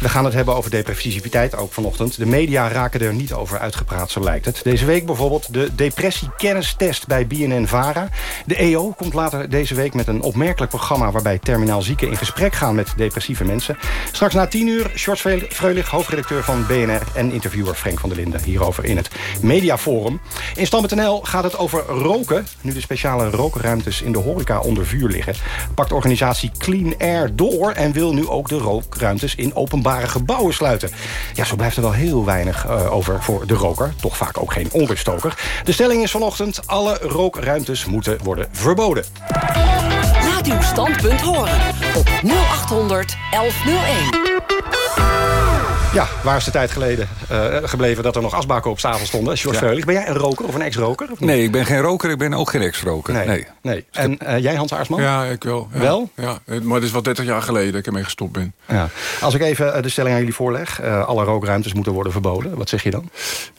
We gaan het hebben over depressiviteit ook vanochtend. De media raken er niet over uitgepraat, zo lijkt het. Deze week bijvoorbeeld de depressiekennistest bij BNN-VARA. De EO komt later deze week met een opmerkelijk programma... waarbij terminaal zieken in gesprek gaan met depressieve mensen. Straks na tien uur, George Freulich, hoofdredacteur van BNR... en interviewer Frank van der Linden hierover in het Mediaforum. In Stam.nl gaat het over roken. Nu de speciale rookruimtes in de horeca onder vuur liggen... pakt organisatie Clean Air door... en wil nu ook de rookruimtes in openbare gebouwen sluiten. Ja, zo blijft er wel heel weinig eh, over voor de roker. Toch vaak ook geen onruststoker. De stelling is vanochtend... alle rookruimtes moeten worden verboden. Laat uw standpunt horen op 0800 1101. Ja, waar is de tijd geleden eh, gebleven dat er nog asbakken op tafel stonden? George Ja. Freulich, ben jij een roker of een ex-roker? of niet? Nee, ik ben geen roker, ik ben ook geen ex-roker. Nee. Nee. nee. En eh, jij, Hans Aarsman? Ja, ik wel. Ja. Wel? Ja, maar het is wel 30 jaar geleden dat ik ermee gestopt ben. Ja. Als ik even eh, de stelling aan jullie voorleg. eh, alle rookruimtes moeten worden verboden. Wat zeg je dan?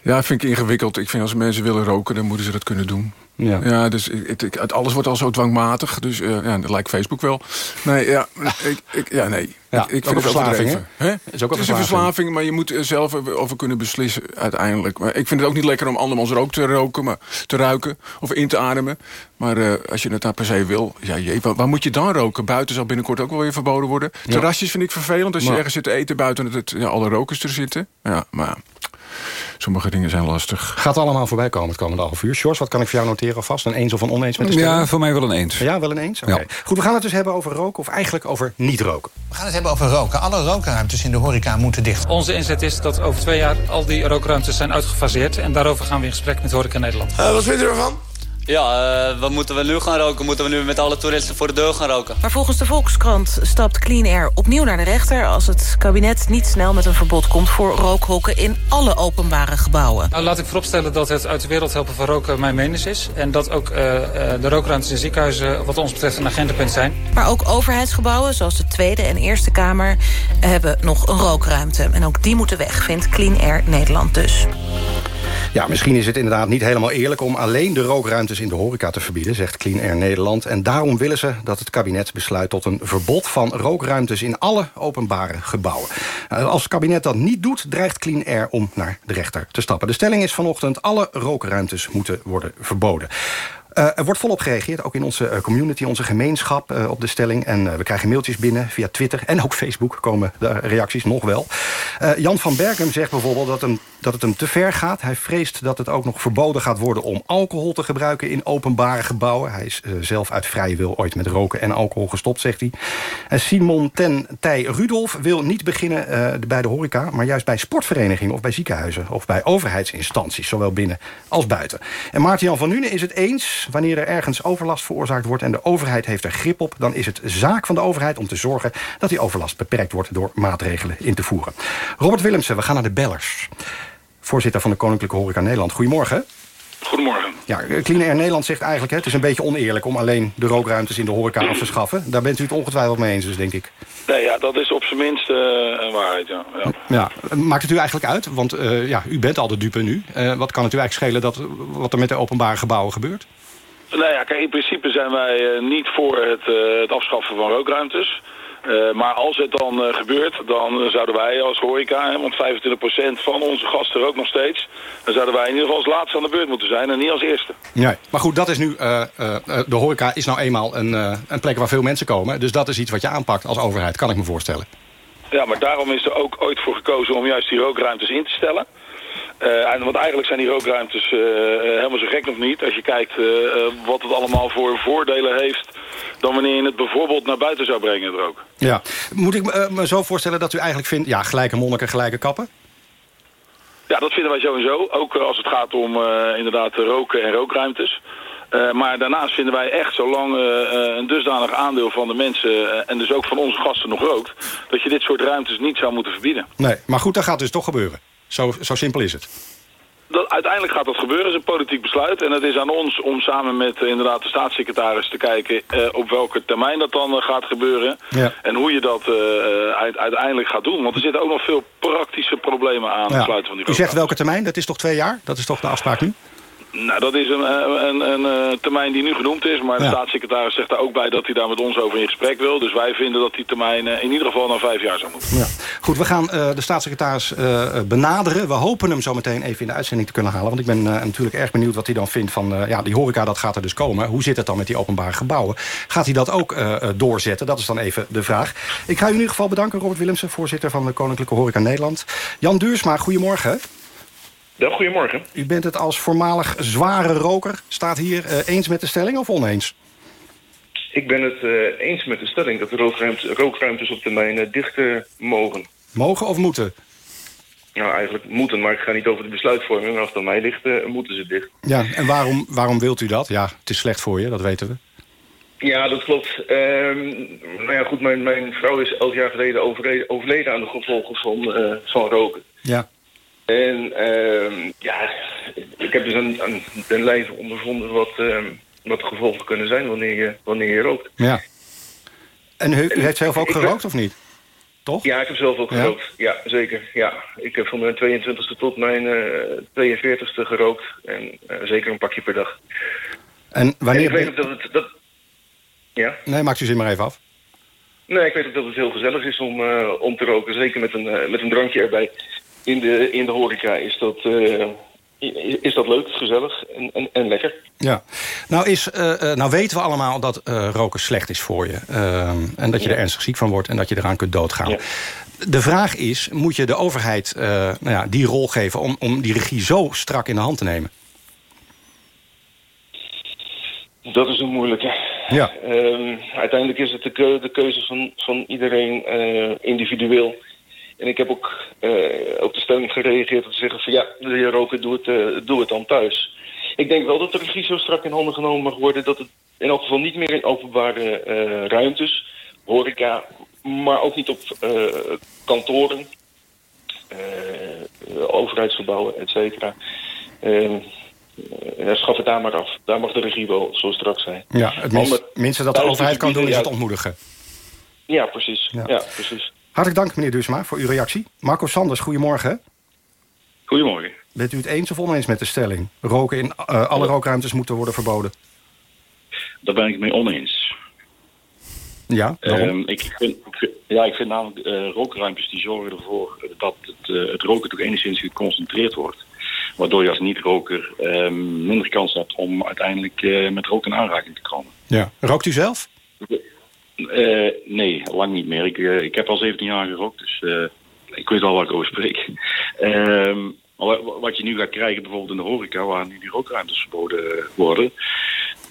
Ja, vind ik ingewikkeld. Ik vind als mensen willen roken, dan moeten ze dat kunnen doen. Ja. dus ik, ik- ik- het- alles wordt al zo dwangmatig. Dus eh, ja, dat lijkt Facebook wel. Nee, ja, ik, ik, ja, nee. Ja, ik, ik vind een het verslaving, hè? Hè? Is ook een het is een verslaving. maar je moet er zelf over kunnen beslissen uiteindelijk. Maar ik vind het ook niet lekker om andermans rook te roken, maar te ruiken of in te ademen. Maar eh, als je het daar per se wil, ja, jee, waar, waar moet je dan roken? Buiten zal binnenkort ook wel weer verboden worden. Ja. Terrasjes vind ik vervelend als je Maar- ergens zit te eten buiten dat het, ja, alle rokers er zitten. Ja, maar sommige dingen zijn lastig. Gaat allemaal voorbij komen het komende half uur. George, wat kan ik voor jou noteren alvast? Een eens of een oneens met de stelling? Ja, voor mij wel een eens. Ja, wel een eens? Oké. Goed, we gaan het dus hebben over roken of eigenlijk over niet roken. We gaan het hebben over roken. Alle rookruimtes in de horeca moeten dicht. Onze inzet is dat over twee jaar al die rookruimtes zijn uitgefaseerd. En daarover gaan we in gesprek met Horeca Nederland. wat vindt u ervan? Ja, eh, wat moeten we nu gaan roken? Moeten we nu met alle toeristen voor de deur gaan roken? Maar volgens de Volkskrant stapt Clean Air opnieuw naar de rechter... als het kabinet niet snel met een verbod komt voor rookhokken in alle openbare gebouwen. Nou, laat ik vooropstellen dat het uit de wereld helpen van roken mijn menens is. En dat ook eh, eh, de rookruimtes in ziekenhuizen wat ons betreft een agendapunt zijn. Maar ook overheidsgebouwen, zoals de Tweede en Eerste Kamer... hebben nog een rookruimte. En ook die moeten weg, vindt Clean Air Nederland dus. Ja, misschien is het inderdaad niet helemaal eerlijk... om alleen de rookruimtes in de horeca te verbieden, zegt Clean Air Nederland. En daarom willen ze dat het kabinet besluit tot een verbod van rookruimtes... in alle openbare gebouwen. Eh, Als het kabinet dat niet doet, dreigt Clean Air om naar de rechter te stappen. De stelling is vanochtend, alle rookruimtes moeten worden verboden. Eh, er wordt volop gereageerd, ook in onze eh, community, onze gemeenschap op de stelling. En we krijgen mailtjes binnen via Twitter en ook Facebook komen de reacties nog wel. Jan van Berkem zegt bijvoorbeeld dat, hem, dat het hem te ver gaat. Hij vreest dat het ook nog verboden gaat worden om alcohol te gebruiken in openbare gebouwen. Hij is eh, zelf uit vrije wil ooit met roken en alcohol gestopt, zegt hij. En Simon ten Tij Rudolf wil niet beginnen eh, bij de horeca, maar juist bij sportverenigingen of bij ziekenhuizen of bij overheidsinstanties, zowel binnen als buiten. En Maarten-Jan van Nuenen is het eens wanneer er ergens overlast veroorzaakt wordt en de overheid heeft er grip op, dan is het zaak van de overheid om te zorgen dat die overlast beperkt wordt door maatregelen in te voeren. Robert Willemsen, we gaan naar de bellers. Voorzitter van de Koninklijke Horeca Nederland. Goedemorgen. Goedemorgen. Ja, Clean Air Nederland zegt eigenlijk... Hè, het is een beetje oneerlijk om alleen de rookruimtes in de horeca af te schaffen. Daar bent u het ongetwijfeld mee eens, dus denk ik. Nee, ja, dat is op zijn minst eh, een waarheid, ja. ja. Ja, maakt het u eigenlijk uit? Want eh, ja, u bent al de dupe nu. Eh, wat kan het u eigenlijk schelen dat, wat er met de openbare gebouwen gebeurt? Nou ja, kijk, in principe zijn wij niet voor het, het afschaffen van rookruimtes. Eh, maar als het dan eh, gebeurt, dan zouden wij als horeca, want 25% van onze gasten rookt nog steeds, dan zouden wij in ieder geval als laatste aan de beurt moeten zijn en niet als eerste. Nee. Maar goed, dat is nu, eh, eh, eh, de horeca is nou eenmaal een, eh, een plek waar veel mensen komen. Dus dat is iets wat je aanpakt als overheid, kan ik me voorstellen. Ja, maar daarom is er ook ooit voor gekozen om juist die rookruimtes in te stellen. Eh, en want eigenlijk zijn die rookruimtes eh, eh, helemaal zo gek nog niet. Als je kijkt wat het allemaal voor voordelen heeft... dan wanneer je het bijvoorbeeld naar buiten zou brengen, het rook. Ja. Moet ik me, zo voorstellen dat u eigenlijk vindt... ja, gelijke monniken, gelijke kappen? Ja, dat vinden wij sowieso. Ook als het gaat om inderdaad roken en rookruimtes. Maar daarnaast vinden wij echt, zolang een dusdanig aandeel van de mensen... en dus ook van onze gasten nog rookt... dat je dit soort ruimtes niet zou moeten verbieden. Nee, maar goed, dat gaat dus toch gebeuren. Zo, zo simpel is het. Dat, uiteindelijk gaat dat gebeuren, is een politiek besluit. En het is aan ons om samen met eh, inderdaad de staatssecretaris te kijken... eh, op welke termijn dat dan eh, gaat gebeuren. Ja. En hoe je dat uit- uiteindelijk gaat doen. Want er zitten ook nog veel praktische problemen aan het sluiten van die U zegt welke termijn? Dat is toch twee jaar? Dat is toch de afspraak nu? Nou, dat is een, eh, een, een, eh, termijn die nu genoemd is. Maar de Ja. staatssecretaris zegt daar ook bij dat hij daar met ons over in gesprek wil. Dus wij vinden dat die termijn eh, in ieder geval naar vijf jaar zou moeten. Ja. Goed, we gaan de staatssecretaris benaderen. We hopen hem zo meteen even in de uitzending te kunnen halen. Want ik ben natuurlijk erg benieuwd wat hij dan vindt van... ja, die horeca, dat gaat er dus komen. Hoe zit het dan met die openbare gebouwen? Gaat hij dat ook doorzetten? Dat is dan even de vraag. Ik ga u in ieder geval bedanken, Robert Willemsen... voorzitter van de Koninklijke Horeca Nederland. Jan Duursma, goedemorgen. Goedemorgen. U bent het als voormalig zware roker, staat hier, eh, eens met de stelling of oneens? Ik ben het eh, eens met de stelling dat de rookruimtes, rookruimtes op termijn dicht eh, mogen. Mogen of moeten? Nou, eigenlijk moeten, maar ik ga niet over de besluitvorming. Maar als het aan mij ligt, moeten ze dicht. Ja, en waarom, waarom wilt u dat? Ja, het is slecht voor je, dat weten we. Ja, dat klopt. Ehm, nou ja, goed, mijn, mijn vrouw is elf jaar geleden overleden, overleden aan de gevolgen van, van roken. Ja. En ehm, ja, ik heb dus een, een, een lijf ondervonden wat, ehm, wat de gevolgen kunnen zijn wanneer je, wanneer je rookt. Ja. En u, u heeft zelf ook Ik- gerookt, of niet? Toch? Ja, ik heb zelf ook Ja? gerookt. Ja, zeker. Ja. Ik heb van mijn 22e tot mijn eh 42e gerookt. En eh, zeker een pakje per dag. En En wanneer... ik weet ook dat het... Dat... Ja? Nee, maakt u zin maar even af. Nee, ik weet ook dat het heel gezellig is om, eh, om te roken. Zeker met een, met een drankje erbij. In de, in de horeca is dat, eh, is dat leuk, gezellig en, en, en lekker. Ja. Nou, is, eh, eh, nou weten we allemaal dat roken slecht is voor je. Ehm, en dat je er ernstig ziek van wordt en dat je eraan kunt doodgaan. De vraag is, moet je de overheid nou ja, die rol geven... Om, om die regie zo strak in de hand te nemen? Dat is een moeilijke. Ja. Ehm, uiteindelijk is het de, keu- de keuze van, van iedereen individueel. En ik heb ook eh, op de stelling gereageerd om te zeggen van ja, wil je roken, doe het, eh, doe het dan thuis. Ik denk wel dat de regie zo strak in handen genomen mag worden dat het in elk geval niet meer in openbare eh, ruimtes, horeca, maar ook niet op kantoren, overheidsgebouwen, et cetera. Ehm, eh, schaf het daar maar af. Daar mag de regie wel zo strak zijn. Ja, het minst- Ander- minste dat de thuis overheid kan doen is ja, het ontmoedigen. Ja, precies. Ja. Ja. precies. Hartelijk dank, meneer Duursma, voor uw reactie. Marco Sanders, goedemorgen. Goedemorgen. Bent u het eens of oneens met de stelling? Roken in eh, alle rookruimtes moeten worden verboden. Daar ben ik mee oneens. Ja, waarom? Ehm, ik, vind, ja, ik vind namelijk eh, rookruimtes die zorgen ervoor dat het, eh, het roken toch enigszins geconcentreerd wordt. Waardoor je als niet-roker ehm, minder kans hebt om uiteindelijk met rook in aanraking te komen. ja. Rookt u zelf? Eh, nee, lang niet meer. Ik, eh, ik heb al 17 jaar gerookt, dus eh, ik weet al waar ik over spreek. Ehm, maar wa- wat je nu gaat krijgen, bijvoorbeeld in de horeca, waar nu die rookruimtes verboden worden,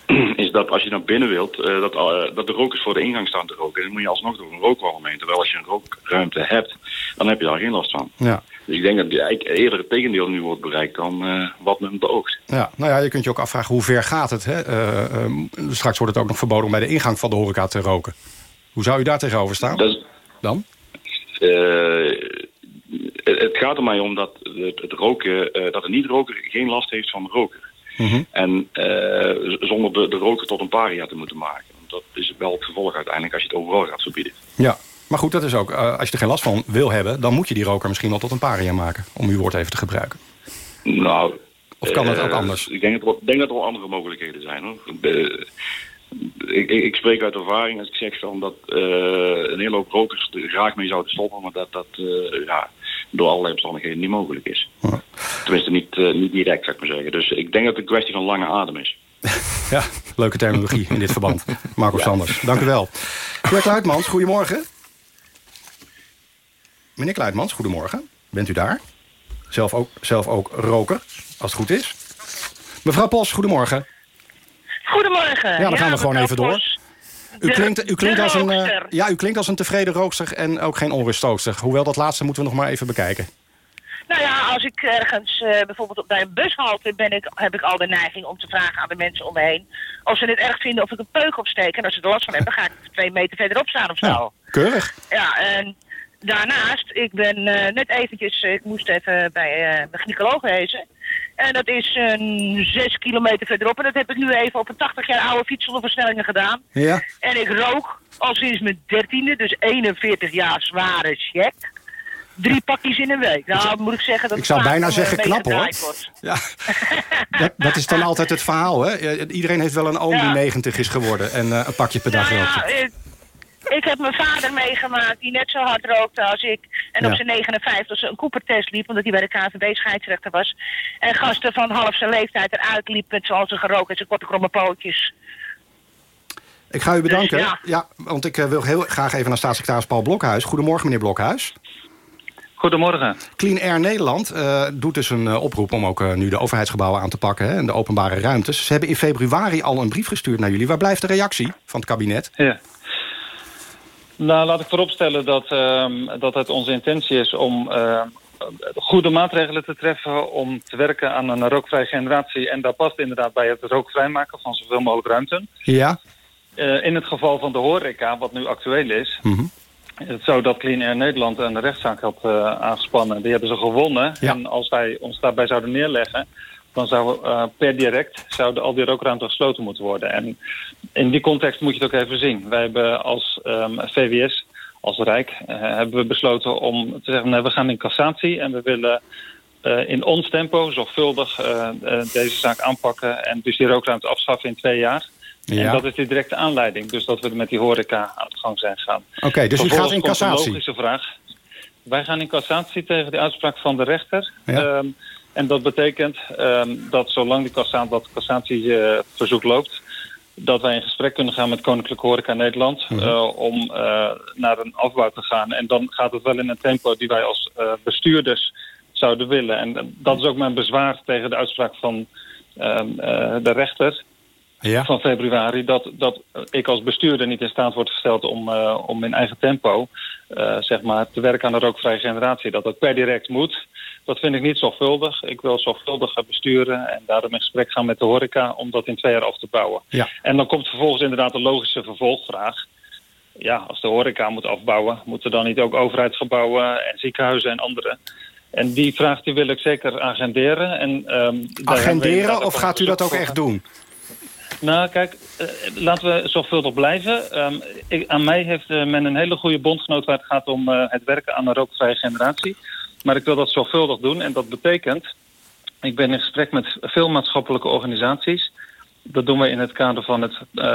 is dat als je naar binnen wilt, dat, dat de rokers voor de ingang staan te roken. En dan moet je alsnog door een rookwalm heen. Terwijl als je een rookruimte hebt, dan heb je daar geen last van. Ja. Dus ik denk dat eigenlijk eerder het tegendeel nu wordt bereikt dan eh, wat men beoogt. Ja, nou ja, je kunt je ook afvragen hoe ver gaat het. Hè? Eh, eh, straks wordt het ook nog verboden om bij de ingang van de horeca te roken. Hoe zou u daar tegenover staan? Dat Dan? Het gaat er mij om dat het, het roken, dat de niet-roker geen last heeft van de roker. Mhm. En zonder de, de roker tot een paria te moeten maken. Want dat is wel het gevolg uiteindelijk als je het overal gaat verbieden. Ja, maar goed, dat is ook. eh, als je er geen last van wil hebben... dan moet je die roker misschien wel tot een paria maken. Om uw woord even te gebruiken. Nou, Of kan het eh, ook anders? Ik denk dat, er, wel- denk dat er wel andere mogelijkheden zijn. Hoor. De- ik, ik, ik spreek uit ervaring als ik zeg dan dat eh, een hele hoop rokers er graag mee zouden stoppen, maar dat dat eh, ja, door allerlei omstandigheden niet mogelijk is. Tenminste, niet, eh, niet direct, zou ik maar zeggen. Dus ik denk dat het een kwestie van lange adem is. Ja, leuke terminologie in dit verband. Marco Sanders, dank u wel. Meneer Kluitmans, goedemorgen. Meneer Kluitmans, goedemorgen. Bent u daar? Zelf ook, zelf ook roker, als het goed is. Mevrouw Pos, goedemorgen. Goedemorgen. Ja, dan gaan we gewoon even door. U De- klinkt, u, klinkt als een, eh, ja, u klinkt als een tevreden rookster en ook geen onruststookster. Hoewel dat laatste moeten we nog maar even bekijken. Nou ja, als ik ergens eh, bijvoorbeeld op bij een bushalte ben, ik, heb ik al de neiging om te vragen aan de mensen om me heen of ze het erg vinden of ik een peuk opsteek. En als ze er last van hebben, ga ik twee meter verderop staan of zo. Keurig. Ja, en daarnaast, ik ben eh, net eventjes, eh, ik moest even bij eh de gynaecoloog wezen. En dat is een zes kilometer verderop. En dat heb ik nu even op een 80 jaar oude fiets zonder versnellingen gedaan. Ja. En ik rook al sinds mijn dertiende, dus 41 jaar zware check. Drie pakjes in een week. Nou, moet ik zeggen dat Ik het zou bijna zeggen knap, hoor. Ja. Dat, dat is dan altijd het verhaal, hè? Iedereen heeft wel een oom die 90 is geworden en een pakje per dag Nou rookt. ja, ik, heb mijn vader meegemaakt die net zo hard rookte als ik. En Ja. op zijn 59 een Cooper-test liep, omdat hij bij de KVB scheidsrechter was. En gasten van half zijn leeftijd eruit liep met zoals zijn gerookt en zijn korte kromme pootjes. Ik ga u bedanken. Dus, ja. ja. want ik eh, wil heel graag even naar staatssecretaris Paul Blokhuis. Goedemorgen, meneer Blokhuis. Goedemorgen. Clean Air Nederland eh, doet dus een eh, oproep om ook nu de overheidsgebouwen aan te pakken... Hè, en de openbare ruimtes. Ze hebben in februari al een brief gestuurd naar jullie. Waar blijft de reactie van het kabinet? Ja. Nou, laat ik vooropstellen dat, ehm, dat het onze intentie is om ehm, goede maatregelen te treffen... om te werken aan een rookvrije generatie. En daar past inderdaad bij het rookvrij maken van zoveel mogelijk ruimte. Ja. eh, in het geval van de horeca, wat nu actueel is... Mhm. Het zou dat Clean Air Nederland een rechtszaak had uh, aangespannen. Die hebben ze gewonnen. En als wij ons daarbij zouden neerleggen... dan zou uh, per direct zouden al die rookruimte gesloten moeten worden. En in die context moet je het ook even zien. Wij hebben als um, ehm, VWS, als Rijk, uh, hebben we besloten om te zeggen... Nee, we gaan in cassatie en we willen in ons tempo zorgvuldig deze zaak aanpakken... en dus die rookruimte afschaffen in twee jaar... Ja. En dat is de directe aanleiding. Dus dat we met die horeca aan de gang zijn gegaan. Oké, dus u gaat in cassatie? Een logische vraag. Wij gaan in cassatie tegen de uitspraak van de rechter. Ja. Um, en dat betekent um, dat zolang die cassatie, dat cassatieverzoek loopt... dat wij in gesprek kunnen gaan met Koninklijke Horeca Nederland... Mm -hmm. uh, om uh, naar een afbouw te gaan. En dan gaat het wel in een tempo die wij als uh, bestuurders zouden willen. En dat is ook mijn bezwaar tegen de uitspraak van de rechter ja. van februari... Dat, dat ik als bestuurder niet in staat word gesteld om, uh, om in eigen tempo... Uh, zeg maar, te werken aan de rookvrije generatie. Dat dat per direct moet, dat vind ik niet zorgvuldig. Ik wil zorgvuldig besturen en daarom in gesprek gaan met de horeca... om dat in twee jaar af te bouwen. Ja. En dan komt vervolgens inderdaad een logische vervolgvraag... Ja, als de horeca moet afbouwen... moeten dan niet ook overheidsgebouwen en ziekenhuizen en andere... En die vraag die wil ik zeker agenderen. En, um, agenderen of gaat u dat ook echt doen? Nou, kijk, uh, laten we zorgvuldig blijven. Um, ik, aan mij heeft uh, men een hele goede bondgenoot waar het gaat om uh, het werken aan een rookvrije generatie. Maar ik wil dat zorgvuldig doen en dat betekent... ik ben in gesprek met veel maatschappelijke organisaties... Dat doen we in het kader van het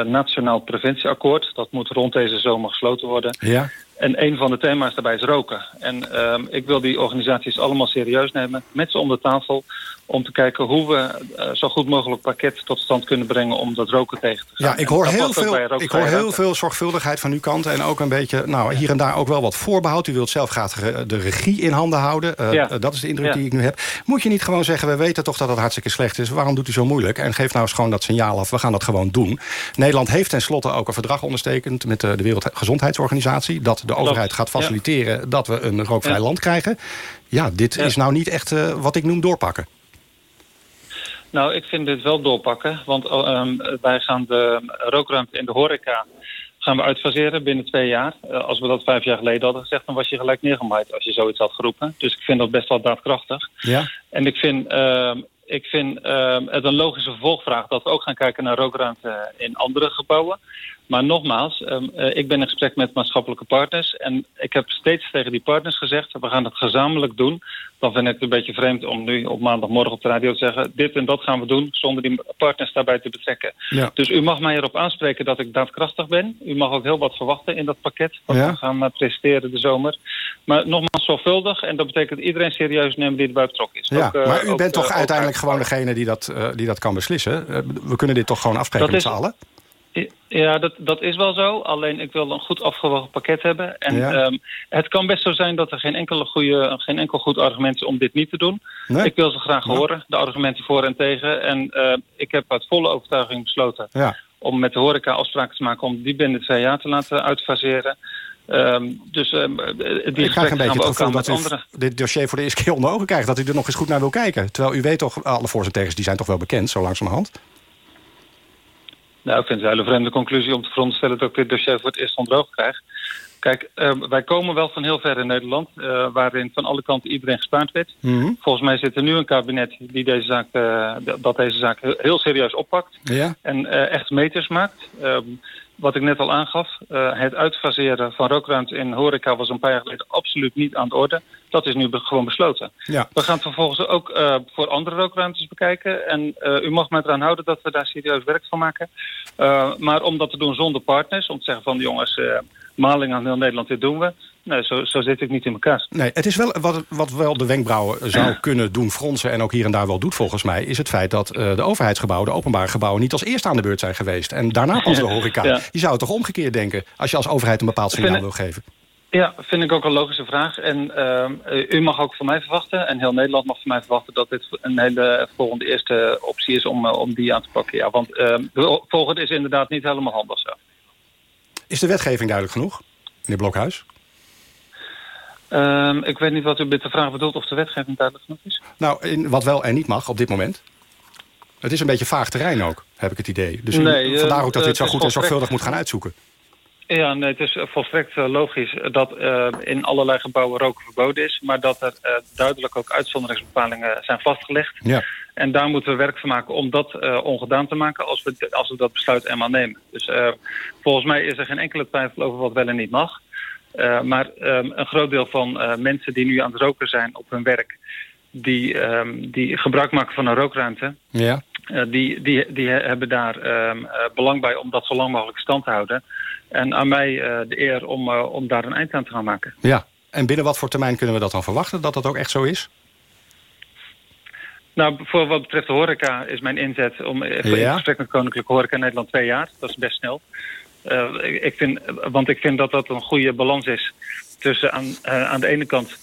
Nationaal Preventieakkoord. Dat moet rond deze zomer gesloten worden. Ja. En een van de thema's daarbij is roken. En um, ik wil die organisaties allemaal serieus nemen, met ze om de tafel... om te kijken hoe we uh, zo goed mogelijk pakket tot stand kunnen brengen... om dat roken tegen te gaan. Ja, ik hoor, heel veel, ik hoor heel veel zorgvuldigheid van uw kant... en ook een beetje, nou, hier en daar ook wel wat voorbehoud. U wilt zelf graag de regie in handen houden. Uh, ja. Dat is de indruk ja. die ik nu heb. Moet je niet gewoon zeggen, we weten toch dat het hartstikke slecht is. Waarom doet u zo moeilijk? En geef nou eens gewoon dat signaal af, we gaan dat gewoon doen. Nederland heeft tenslotte ook een verdrag onderstekend... met de, de Wereldgezondheidsorganisatie... dat de overheid gaat faciliteren... Ja. dat we een rookvrij land krijgen. Ja, dit is nou niet echt uh, wat ik noem doorpakken. Nou, ik vind dit wel doorpakken. Want um, wij gaan de rookruimte in de horeca gaan we uitfaseren binnen twee jaar. Uh, als we dat vijf jaar geleden hadden gezegd... dan was je gelijk neergemaaid als je zoiets had geroepen. Dus ik vind dat best wel daadkrachtig. Ja. En ik vind... Uh, ik vind uh, het een logische vervolgvraag dat we ook gaan kijken naar rookruimte in andere gebouwen. Maar nogmaals, um, uh, ik ben in gesprek met maatschappelijke partners. En ik heb steeds tegen die partners gezegd, we gaan het gezamenlijk doen. Dan vind ik het een beetje vreemd om nu op maandagmorgen op de radio te zeggen... dit en dat gaan we doen, zonder die partners daarbij te betrekken. Ja. Dus u mag mij erop aanspreken dat ik daadkrachtig ben. U mag ook heel wat verwachten in dat pakket wat ja. we gaan uh, presenteren de zomer. Maar nogmaals zorgvuldig. En dat betekent iedereen serieus nemen die erbij betrokken is. Ja, ook, uh, maar u ook, bent toch uiteindelijk gewoon degene die dat, die dat kan beslissen? we kunnen dit toch gewoon afspreken met z'n allen? Ja, dat, dat is wel zo. Alleen ik wil een goed afgewogen pakket hebben. En ja. um, het kan best zo zijn dat er geen, enkele goede, geen enkel goed argument is om dit niet te doen. Nee? Ik wil ze graag ja. horen, de argumenten voor en tegen. En uh, ik heb uit volle overtuiging besloten ja. om met de horeca afspraken te maken... om die binnen twee jaar te laten uitfaseren. Um, dus um, die ik krijg een beetje het gevoel dat u andere. dit dossier voor de eerste keer onder ogen krijgt. Dat u er nog eens goed naar wil kijken. Terwijl u weet toch, alle voor's en tegens die zijn toch wel bekend, zo langzamerhand. Nou, ik vind het een hele vreemde conclusie om te veronderstellen dat ik dit dossier voor het eerst ogen krijg. Kijk, uh, wij komen wel van heel ver in Nederland, uh, waarin van alle kanten iedereen gespaard werd. Mm -hmm. Volgens mij zit er nu een kabinet die deze zaak, uh, dat deze zaak heel serieus oppakt ja. en echt meters maakt. Wat ik net al aangaf, het uitfaseren van rookruimte in horeca was een paar jaar geleden absoluut niet aan de orde. Dat is nu be gewoon besloten. Ja. We gaan het vervolgens ook uh, voor andere rookruimtes bekijken. En uh, u mag mij eraan houden dat we daar serieus werk van maken. Maar om dat te doen zonder partners, om te zeggen van jongens, maling aan heel Nederland, dit doen we. Nee, zo, zo zit ik niet in elkaar. Nee, het is wel wat, wat wel de wenkbrauwen zou kunnen doen fronsen... en ook hier en daar wel doet volgens mij... is het feit dat uh, de overheidsgebouwen, de openbare gebouwen... niet als eerste aan de beurt zijn geweest. En daarna pas de horeca. ja. Je zou het toch omgekeerd denken... als je als overheid een bepaald signaal wil geven. Ja, vind ik ook een logische vraag. En uh, u mag ook van mij verwachten, en heel Nederland mag van mij verwachten... dat dit een hele volgende eerste optie is om, uh, om die aan te pakken. Ja, want de volgende is inderdaad niet helemaal handig zo. Is de wetgeving duidelijk genoeg, meneer Blokhuis? Um, ik weet niet wat u met de vraag bedoelt of de wetgeving duidelijk genoeg is. Nou, in wat wel en niet mag op dit moment? Het is een beetje vaag terrein ook, heb ik het idee. Dus Nee, eh, vandaar ook dat u het zo goed en zorgvuldig moet gaan uitzoeken. Ja, nee, het is volstrekt eh, logisch dat eh, in allerlei gebouwen roken verboden is. Maar dat er duidelijk ook uitzonderingsbepalingen zijn vastgelegd. Ja. En daar moeten we werk van maken om dat ongedaan te maken als we, als we dat besluit eenmaal nemen. Dus volgens mij is er geen enkele twijfel over wat wel en niet mag. Eh, maar ehm, een groot deel van eh, mensen die nu aan het roken zijn op hun werk... die, ehm, die gebruik maken van een rookruimte... Ja. eh, die, die, die hebben daar ehm, eh, belang bij om dat zo lang mogelijk stand te houden. En aan mij de eer om, om daar een eind aan te gaan maken. ja. En binnen wat voor termijn kunnen we dat dan verwachten, dat dat ook echt zo is? Nou, voor wat betreft de horeca is mijn inzet om in Ja. gesprek met Koninklijke Horeca in Nederland twee jaar. Dat is best snel. Eh, ik, vind, want ik vind dat dat een goede balans is tussen aan, eh, aan de ene kant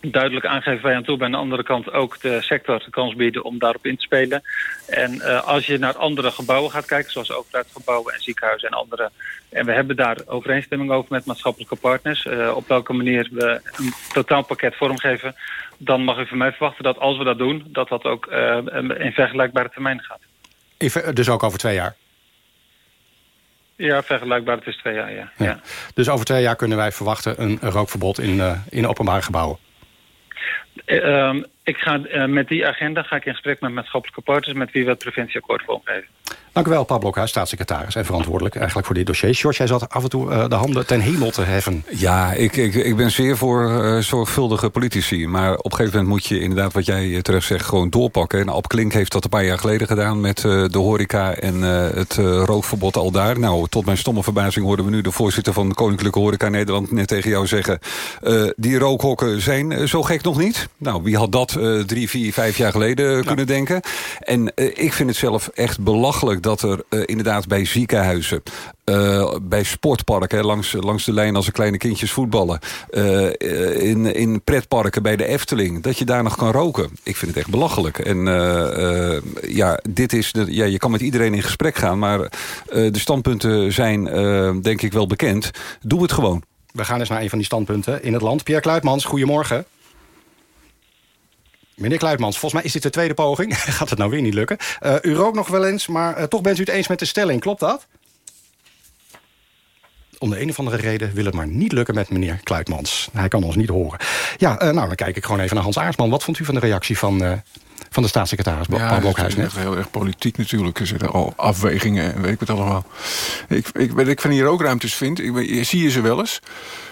duidelijk aangeven waar je aan toe bent. Aan de andere kant ook de sector de kans bieden om daarop in te spelen. En eh, als je naar andere gebouwen gaat kijken, zoals overheidsgebouwen en ziekenhuizen en andere. En we hebben daar overeenstemming over met maatschappelijke partners. op welke manier we een totaalpakket vormgeven. Dan mag u van mij verwachten dat als we dat doen, dat dat ook in vergelijkbare termijnen gaat. Dus ook over twee jaar? Ja, vergelijkbaar, het is twee jaar, ja. Ja. Dus over twee jaar kunnen wij verwachten een rookverbod in, eh, in openbare gebouwen. Ehm, ik ga eh, met die agenda ga ik in gesprek met maatschappelijke partners met wie we het preventieakkoord vormgeven. Dank u wel, Paul Blokhuis, staatssecretaris en verantwoordelijk eigenlijk voor dit dossier. George, jij zat af en toe eh, de handen ten hemel te heffen. Ja, ik, ik, ik ben zeer voor eh, zorgvuldige politici. Maar op een gegeven moment moet je inderdaad, wat jij eh, terecht zegt, gewoon doorpakken. En Ab Klink heeft dat een paar jaar geleden gedaan met de horeca en het rookverbod al daar. Nou, tot mijn stomme verbazing hoorden we nu de voorzitter van de Koninklijke Horeca Nederland net tegen jou zeggen. die rookhokken zijn zo gek nog niet. Nou, wie had dat drie, vier, vijf jaar geleden kunnen denken? En ik vind het zelf echt belachelijk dat er eh, inderdaad bij ziekenhuizen, eh, bij sportparken, langs, langs de lijn als er kleine kindjes voetballen, eh, in, in pretparken bij de Efteling, dat je daar nog kan roken. Ik vind het echt belachelijk. En ja, dit is ja, je kan met iedereen in gesprek gaan, maar de standpunten zijn denk ik wel bekend. Doe het gewoon. We gaan eens naar een van die standpunten in het land. Pierre Kluitmans, goedemorgen. Meneer Kluitmans, volgens mij is dit de tweede poging. Gaat het nou weer niet lukken? Eh, u rookt nog wel eens, maar eh, toch bent u het eens met de stelling. Klopt dat? Om de een of andere reden wil het maar niet lukken met meneer Kluitmans. Hij kan ons niet horen. Ja, eh, nou, dan kijk ik gewoon even naar Hans Aarsman. Wat vond u van de reactie van, van de staatssecretaris Paul dat Blokhuis echt heel erg politiek natuurlijk. Er zitten al afwegingen en weet ik wat allemaal. Ik, ik, wat ik van die rookruimtes vind, ik, ben- zie je ze wel eens.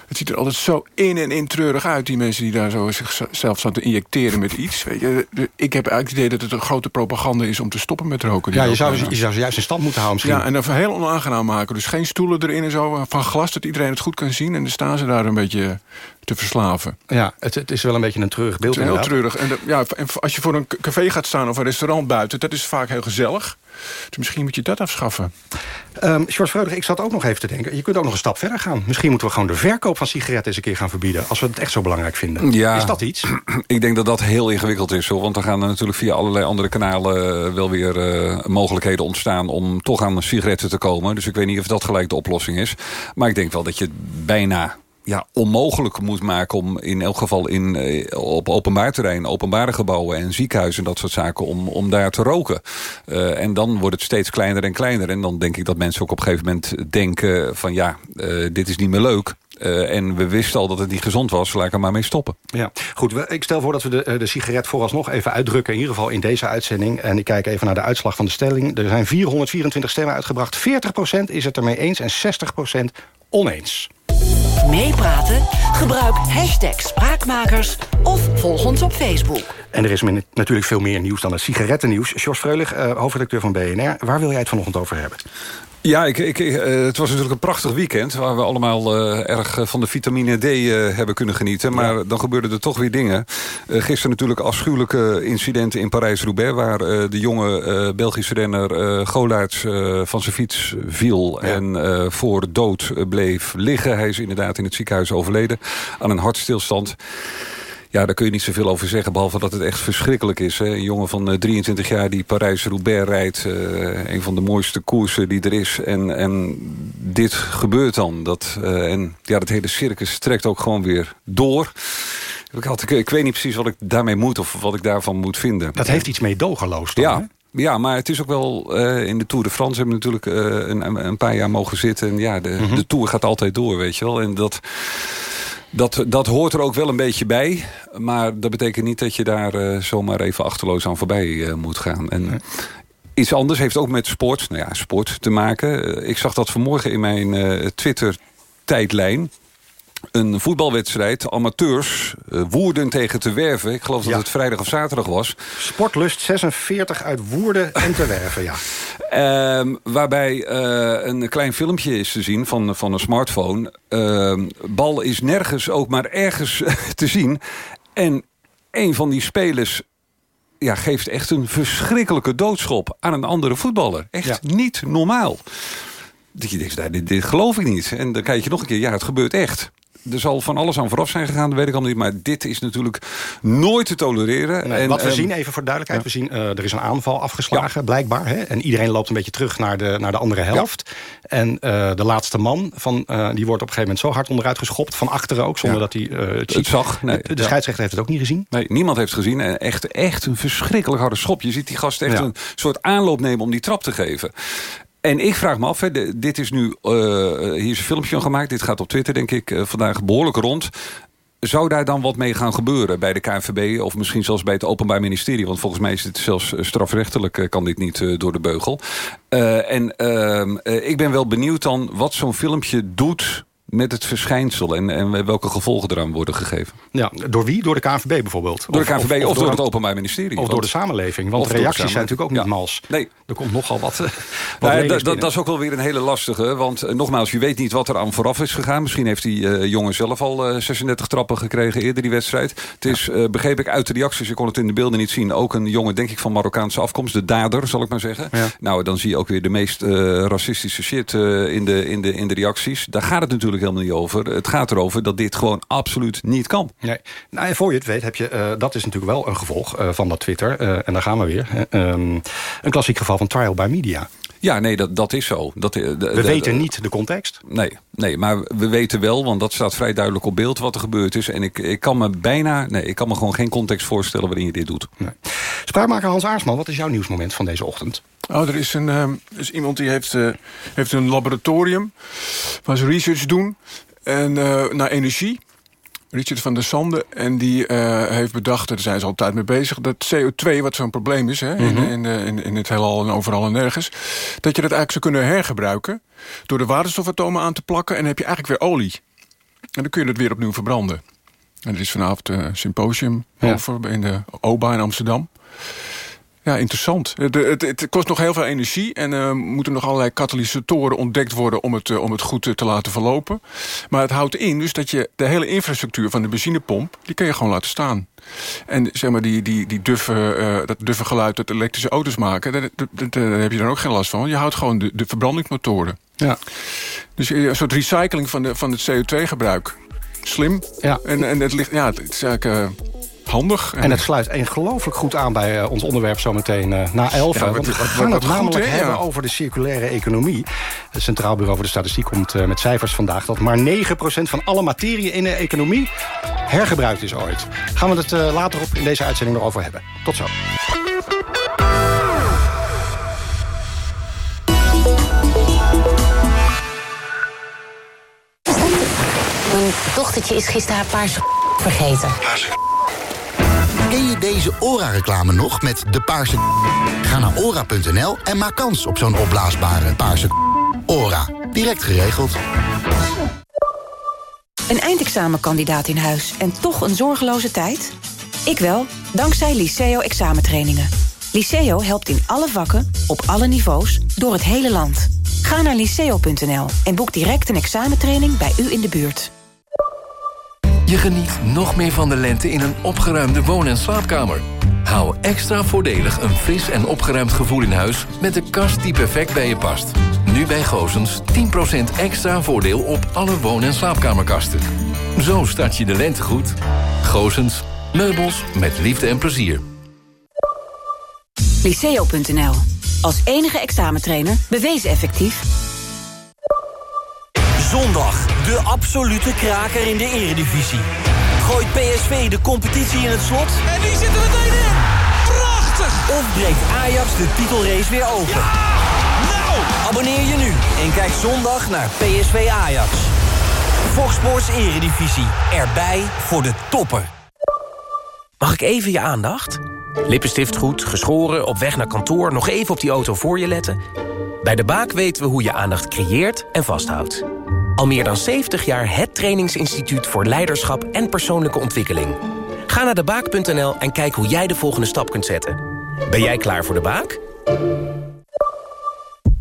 Het ziet er altijd zo in en in treurig uit, die mensen die daar zo zichzelf staan te injecteren met iets. Weet je, ik heb eigenlijk het idee dat het een grote propaganda is om te stoppen met roken. Ja, je zou, je zou ze juist in stand moeten houden misschien. Ja, en dan heel onaangenaam maken. Dus geen stoelen erin en zo, van glas, dat iedereen het goed kan zien. En dan staan ze daar een beetje te verslaven. Ja, het, het is wel een beetje een treurig beeld. Het is heel inderdaad. treurig. En, de- ja, en als je voor een café gaat staan of een restaurant buiten... dat is vaak heel gezellig. Dus misschien moet je dat afschaffen. Um, George ik zat ook nog even te denken... je kunt ook nog een stap verder gaan. Misschien moeten we gewoon de verkoop van sigaretten eens een keer gaan verbieden... als we het echt zo belangrijk vinden. Ja. Is dat iets? Ik denk dat dat heel ingewikkeld is. Hoor. Want dan gaan er natuurlijk via allerlei andere kanalen... eh, wel weer eh, mogelijkheden ontstaan om toch aan sigaretten te komen. Dus ik weet niet of dat gelijk de oplossing is. Maar ik denk wel dat je het bijna ja, onmogelijk moet maken... om in elk geval in, eh, op openbaar terrein, openbare gebouwen... en ziekenhuizen en dat soort zaken, om, om daar te roken. Eh, en dan wordt het steeds kleiner en kleiner. En dan denk ik dat mensen ook op een gegeven moment denken... van ja, eh, dit is niet meer leuk... En we wisten al dat het niet gezond was, laat ik er maar mee stoppen. Ja, goed. Ik stel voor dat we de, de sigaret vooralsnog even uitdrukken. In ieder geval in deze uitzending. En ik kijk even naar de uitslag van de stelling. Er zijn 424 stemmen uitgebracht. 40% is het ermee eens en 60% oneens. Meepraten? Gebruik hashtag Spraakmakers of volg ons op Facebook. En er is natuurlijk veel meer nieuws dan het sigarettennieuws. Jos Freulich, eh, hoofdredacteur van BNR. Waar wil jij het vanochtend over hebben? Ja, ik, ik, eh, het was natuurlijk een prachtig weekend... waar we allemaal eh, erg eh, van de vitamine D hebben kunnen genieten. Maar dan gebeurden er toch weer dingen. Gisteren natuurlijk afschuwelijke incidenten in Parijs-Roubaix... waar de jonge Belgische renner Golaerts van zijn fiets viel... en voor dood bleef liggen. Hij is inderdaad in het ziekenhuis overleden aan een hartstilstand... Ja, daar kun je niet zoveel over zeggen, behalve dat het echt verschrikkelijk is. Hè? Een jongen van eh, 23 jaar die Parijs-Roubaix rijdt. eh, een van de mooiste koersen die er is. En, en dit gebeurt dan. Dat, eh, en ja, dat hele circus trekt ook gewoon weer door. Ik, had, ik, ik weet niet precies wat ik daarmee moet of wat ik daarvan moet vinden. Dat heeft iets meedogenloos dan, Ja, hè? Ja, maar het is ook wel... eh, in de Tour de France hebben we natuurlijk eh, een, een paar jaar mogen zitten. En ja, de, Mhm. de Tour gaat altijd door, weet je wel. En dat, dat, dat hoort er ook wel een beetje bij. Maar dat betekent niet dat je daar eh, zomaar even achterloos aan voorbij eh, moet gaan. En iets anders heeft ook met sport, nou ja, sport te maken. Eh, ik zag dat vanmorgen in mijn Twitter-tijdlijn een voetbalwedstrijd, amateurs, eh, woerden tegen te werven. Ik geloof dat het vrijdag of zaterdag was. Sportlust 46 uit Woerden en te werven, ja. Ehm, waarbij eh, een klein filmpje is te zien van, van een smartphone. Ehm, bal is nergens ook maar ergens te zien. En een van die spelers ja, geeft echt een verschrikkelijke doodschop aan een andere voetballer. Echt niet normaal. Dat je denkt, nou, dit, dit geloof ik niet. En dan kijk je nog een keer, ja, het gebeurt echt. Er zal van alles aan vooraf zijn gegaan, dat weet ik allemaal niet. Maar dit is natuurlijk nooit te tolereren. Nee, en, wat we ehm, zien, even voor duidelijkheid. We zien, eh, er is een aanval afgeslagen, blijkbaar. Hè? En iedereen loopt een beetje terug naar de, naar de andere helft. En eh, de laatste man, van, eh, die wordt op een gegeven moment zo hard onderuit geschopt. Van achteren ook, zonder Ja. dat hij het Het zag, nee. de scheidsrechter heeft het ook niet gezien. Nee, niemand heeft het gezien. En echt, echt een verschrikkelijk harde schop. Je ziet die gast echt een soort aanloop nemen om die trap te geven. En ik vraag me af, hè, dit is nu, eh, hier is een filmpje gemaakt. Dit gaat op Twitter, denk ik, eh, vandaag behoorlijk rond. Zou daar dan wat mee gaan gebeuren bij de KNVB... of misschien zelfs bij het Openbaar Ministerie? Want volgens mij is het zelfs eh, strafrechtelijk... kan dit niet door de beugel. En ehm, eh, ik ben wel benieuwd dan wat zo'n filmpje doet met het verschijnsel... en, en welke gevolgen eraan worden gegeven. Ja, door wie? Door de KNVB bijvoorbeeld? Door de KNVB of, door het Openbaar Ministerie. Of Want- door de samenleving. Want de reacties zijn natuurlijk ook niet mals. Nee. Er komt nogal wat, eh, wat Nou ja, dat, is ook wel weer een hele lastige. Want eh, nogmaals, je weet niet wat er aan vooraf is gegaan. Misschien heeft die eh, jongen zelf al eh, 36 trappen gekregen eerder die wedstrijd. Het is, eh, begreep ik uit de reacties, je kon het in de beelden niet zien... ook een jongen, denk ik, van Marokkaanse afkomst. De dader, zal ik maar zeggen. Nou, dan zie je ook weer de meest eh, racistische shit eh, in, de, in, de, in de reacties. Daar gaat het natuurlijk helemaal niet over. Het gaat erover dat dit gewoon absoluut niet kan. Nee. Nou, en voor je het weet, heb je, eh, dat is natuurlijk wel een gevolg eh, van dat Twitter. Eh, en daar gaan we weer. Ehm, een klassiek geval van trial by media. Ja, nee, dat, dat is zo. Dat, de- We weten niet de context. Nee, nee, maar we weten wel, want dat staat vrij duidelijk op beeld wat er gebeurd is. En ik, ik kan me bijna, nee, ik kan me gewoon geen context voorstellen waarin je dit doet. Spraakmaker Hans Aarsman, wat is jouw nieuwsmoment van deze ochtend? Oh, er is, een, ehm, is iemand die heeft, eh, heeft een laboratorium waar ze research doen en, eh, naar energie. Richard van der Sande. En die eh, heeft bedacht, daar zijn ze altijd mee bezig... dat CO2, wat zo'n probleem is hè, in, Mhm. in, in, in het heelal en overal en nergens... dat je dat eigenlijk zou kunnen hergebruiken... door de waterstofatomen aan te plakken... en dan heb je eigenlijk weer olie. En dan kun je het weer opnieuw verbranden. En er is vanavond een symposium over in de OBA in Amsterdam. Ja, interessant. Het, het, het kost nog heel veel energie en er moeten nog allerlei katalysatoren ontdekt worden om het, eh, om het goed eh, te laten verlopen. Maar het houdt in dus dat je de hele infrastructuur van de benzinepomp, die kun je gewoon laten staan. En zeg maar die, die, die duffe, eh, dat duffe geluid dat elektrische auto's maken, daar, daar- daar- daar heb je dan ook geen last van. Je houdt gewoon de, de verbrandingsmotoren. Ja. Dus een soort recycling van, de, van het CO2-gebruik. Slim. Ja. En, en het, ligt, ja, het is eigenlijk eh, handig. En het sluit ongelooflijk goed aan bij eh, ons onderwerp zometeen eh, na 11. Ja, hè, wat- want we gaan het namelijk hebben ja. over de circulaire economie. Het Centraal Bureau voor de Statistiek komt met cijfers vandaag... dat maar 9% van alle materie in de economie hergebruikt is ooit. Gaan we het later op in deze uitzending nog over hebben. Tot zo. Mijn dochtertje is gisteren haar paarse vergeten. Ken je deze ORA-reclame nog met de paarse Ga naar ora.nl en maak kans op zo'n opblaasbare paarse ORA. Direct geregeld. Een eindexamenkandidaat in huis en toch een zorgeloze tijd? Ik wel, dankzij Liceo examentrainingen. Liceo helpt in alle vakken, op alle niveaus, door het hele land. Ga naar liceo.nl en boek direct een examentraining bij u in de buurt. Je geniet nog meer van de lente in een opgeruimde woon- en slaapkamer. Hou extra voordelig een fris en opgeruimd gevoel in huis... met de kast die perfect bij je past. Nu bij Gozens 10% extra voordeel op alle woon- en slaapkamerkasten. Zo start je de lente goed. Gozens, meubels met liefde en plezier. Liceo.nl. Als enige examentrainer bewezen effectief. Zondag, de absolute kraker in de eredivisie. Gooit PSV de competitie in het slot? En die zitten meteen in. Prachtig! Prachtig! Of breekt Ajax de titelrace weer open? Nou! Abonneer je nu en kijk zondag naar PSV Ajax. Fox Sports Eredivisie. Erbij voor de toppen. Mag ik even je aandacht? Lippenstift goed, geschoren, op weg naar kantoor... nog even op die auto voor je letten? Bij De Baak weten we hoe je aandacht creëert en vasthoudt. Al meer dan 70 jaar het trainingsinstituut voor leiderschap en persoonlijke ontwikkeling. Ga naar debaak.nl en kijk hoe jij de volgende stap kunt zetten. Ben jij klaar voor De Baak?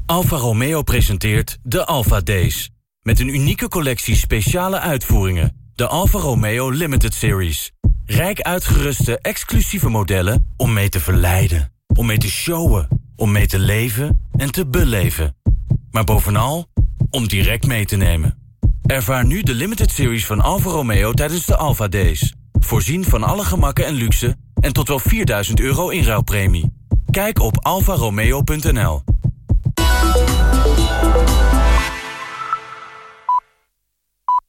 Alfa Romeo presenteert de Alfa Days. Met een unieke collectie speciale uitvoeringen. De Alfa Romeo Limited Series. Rijk uitgeruste exclusieve modellen om mee te verleiden. Om mee te showen. Om mee te leven en te beleven. Maar bovenal om direct mee te nemen. Ervaar nu de limited series van Alfa Romeo tijdens de Alfa Days. Voorzien van alle gemakken en luxe en tot wel 4000 euro inruilpremie. Kijk op alfaromeo.nl.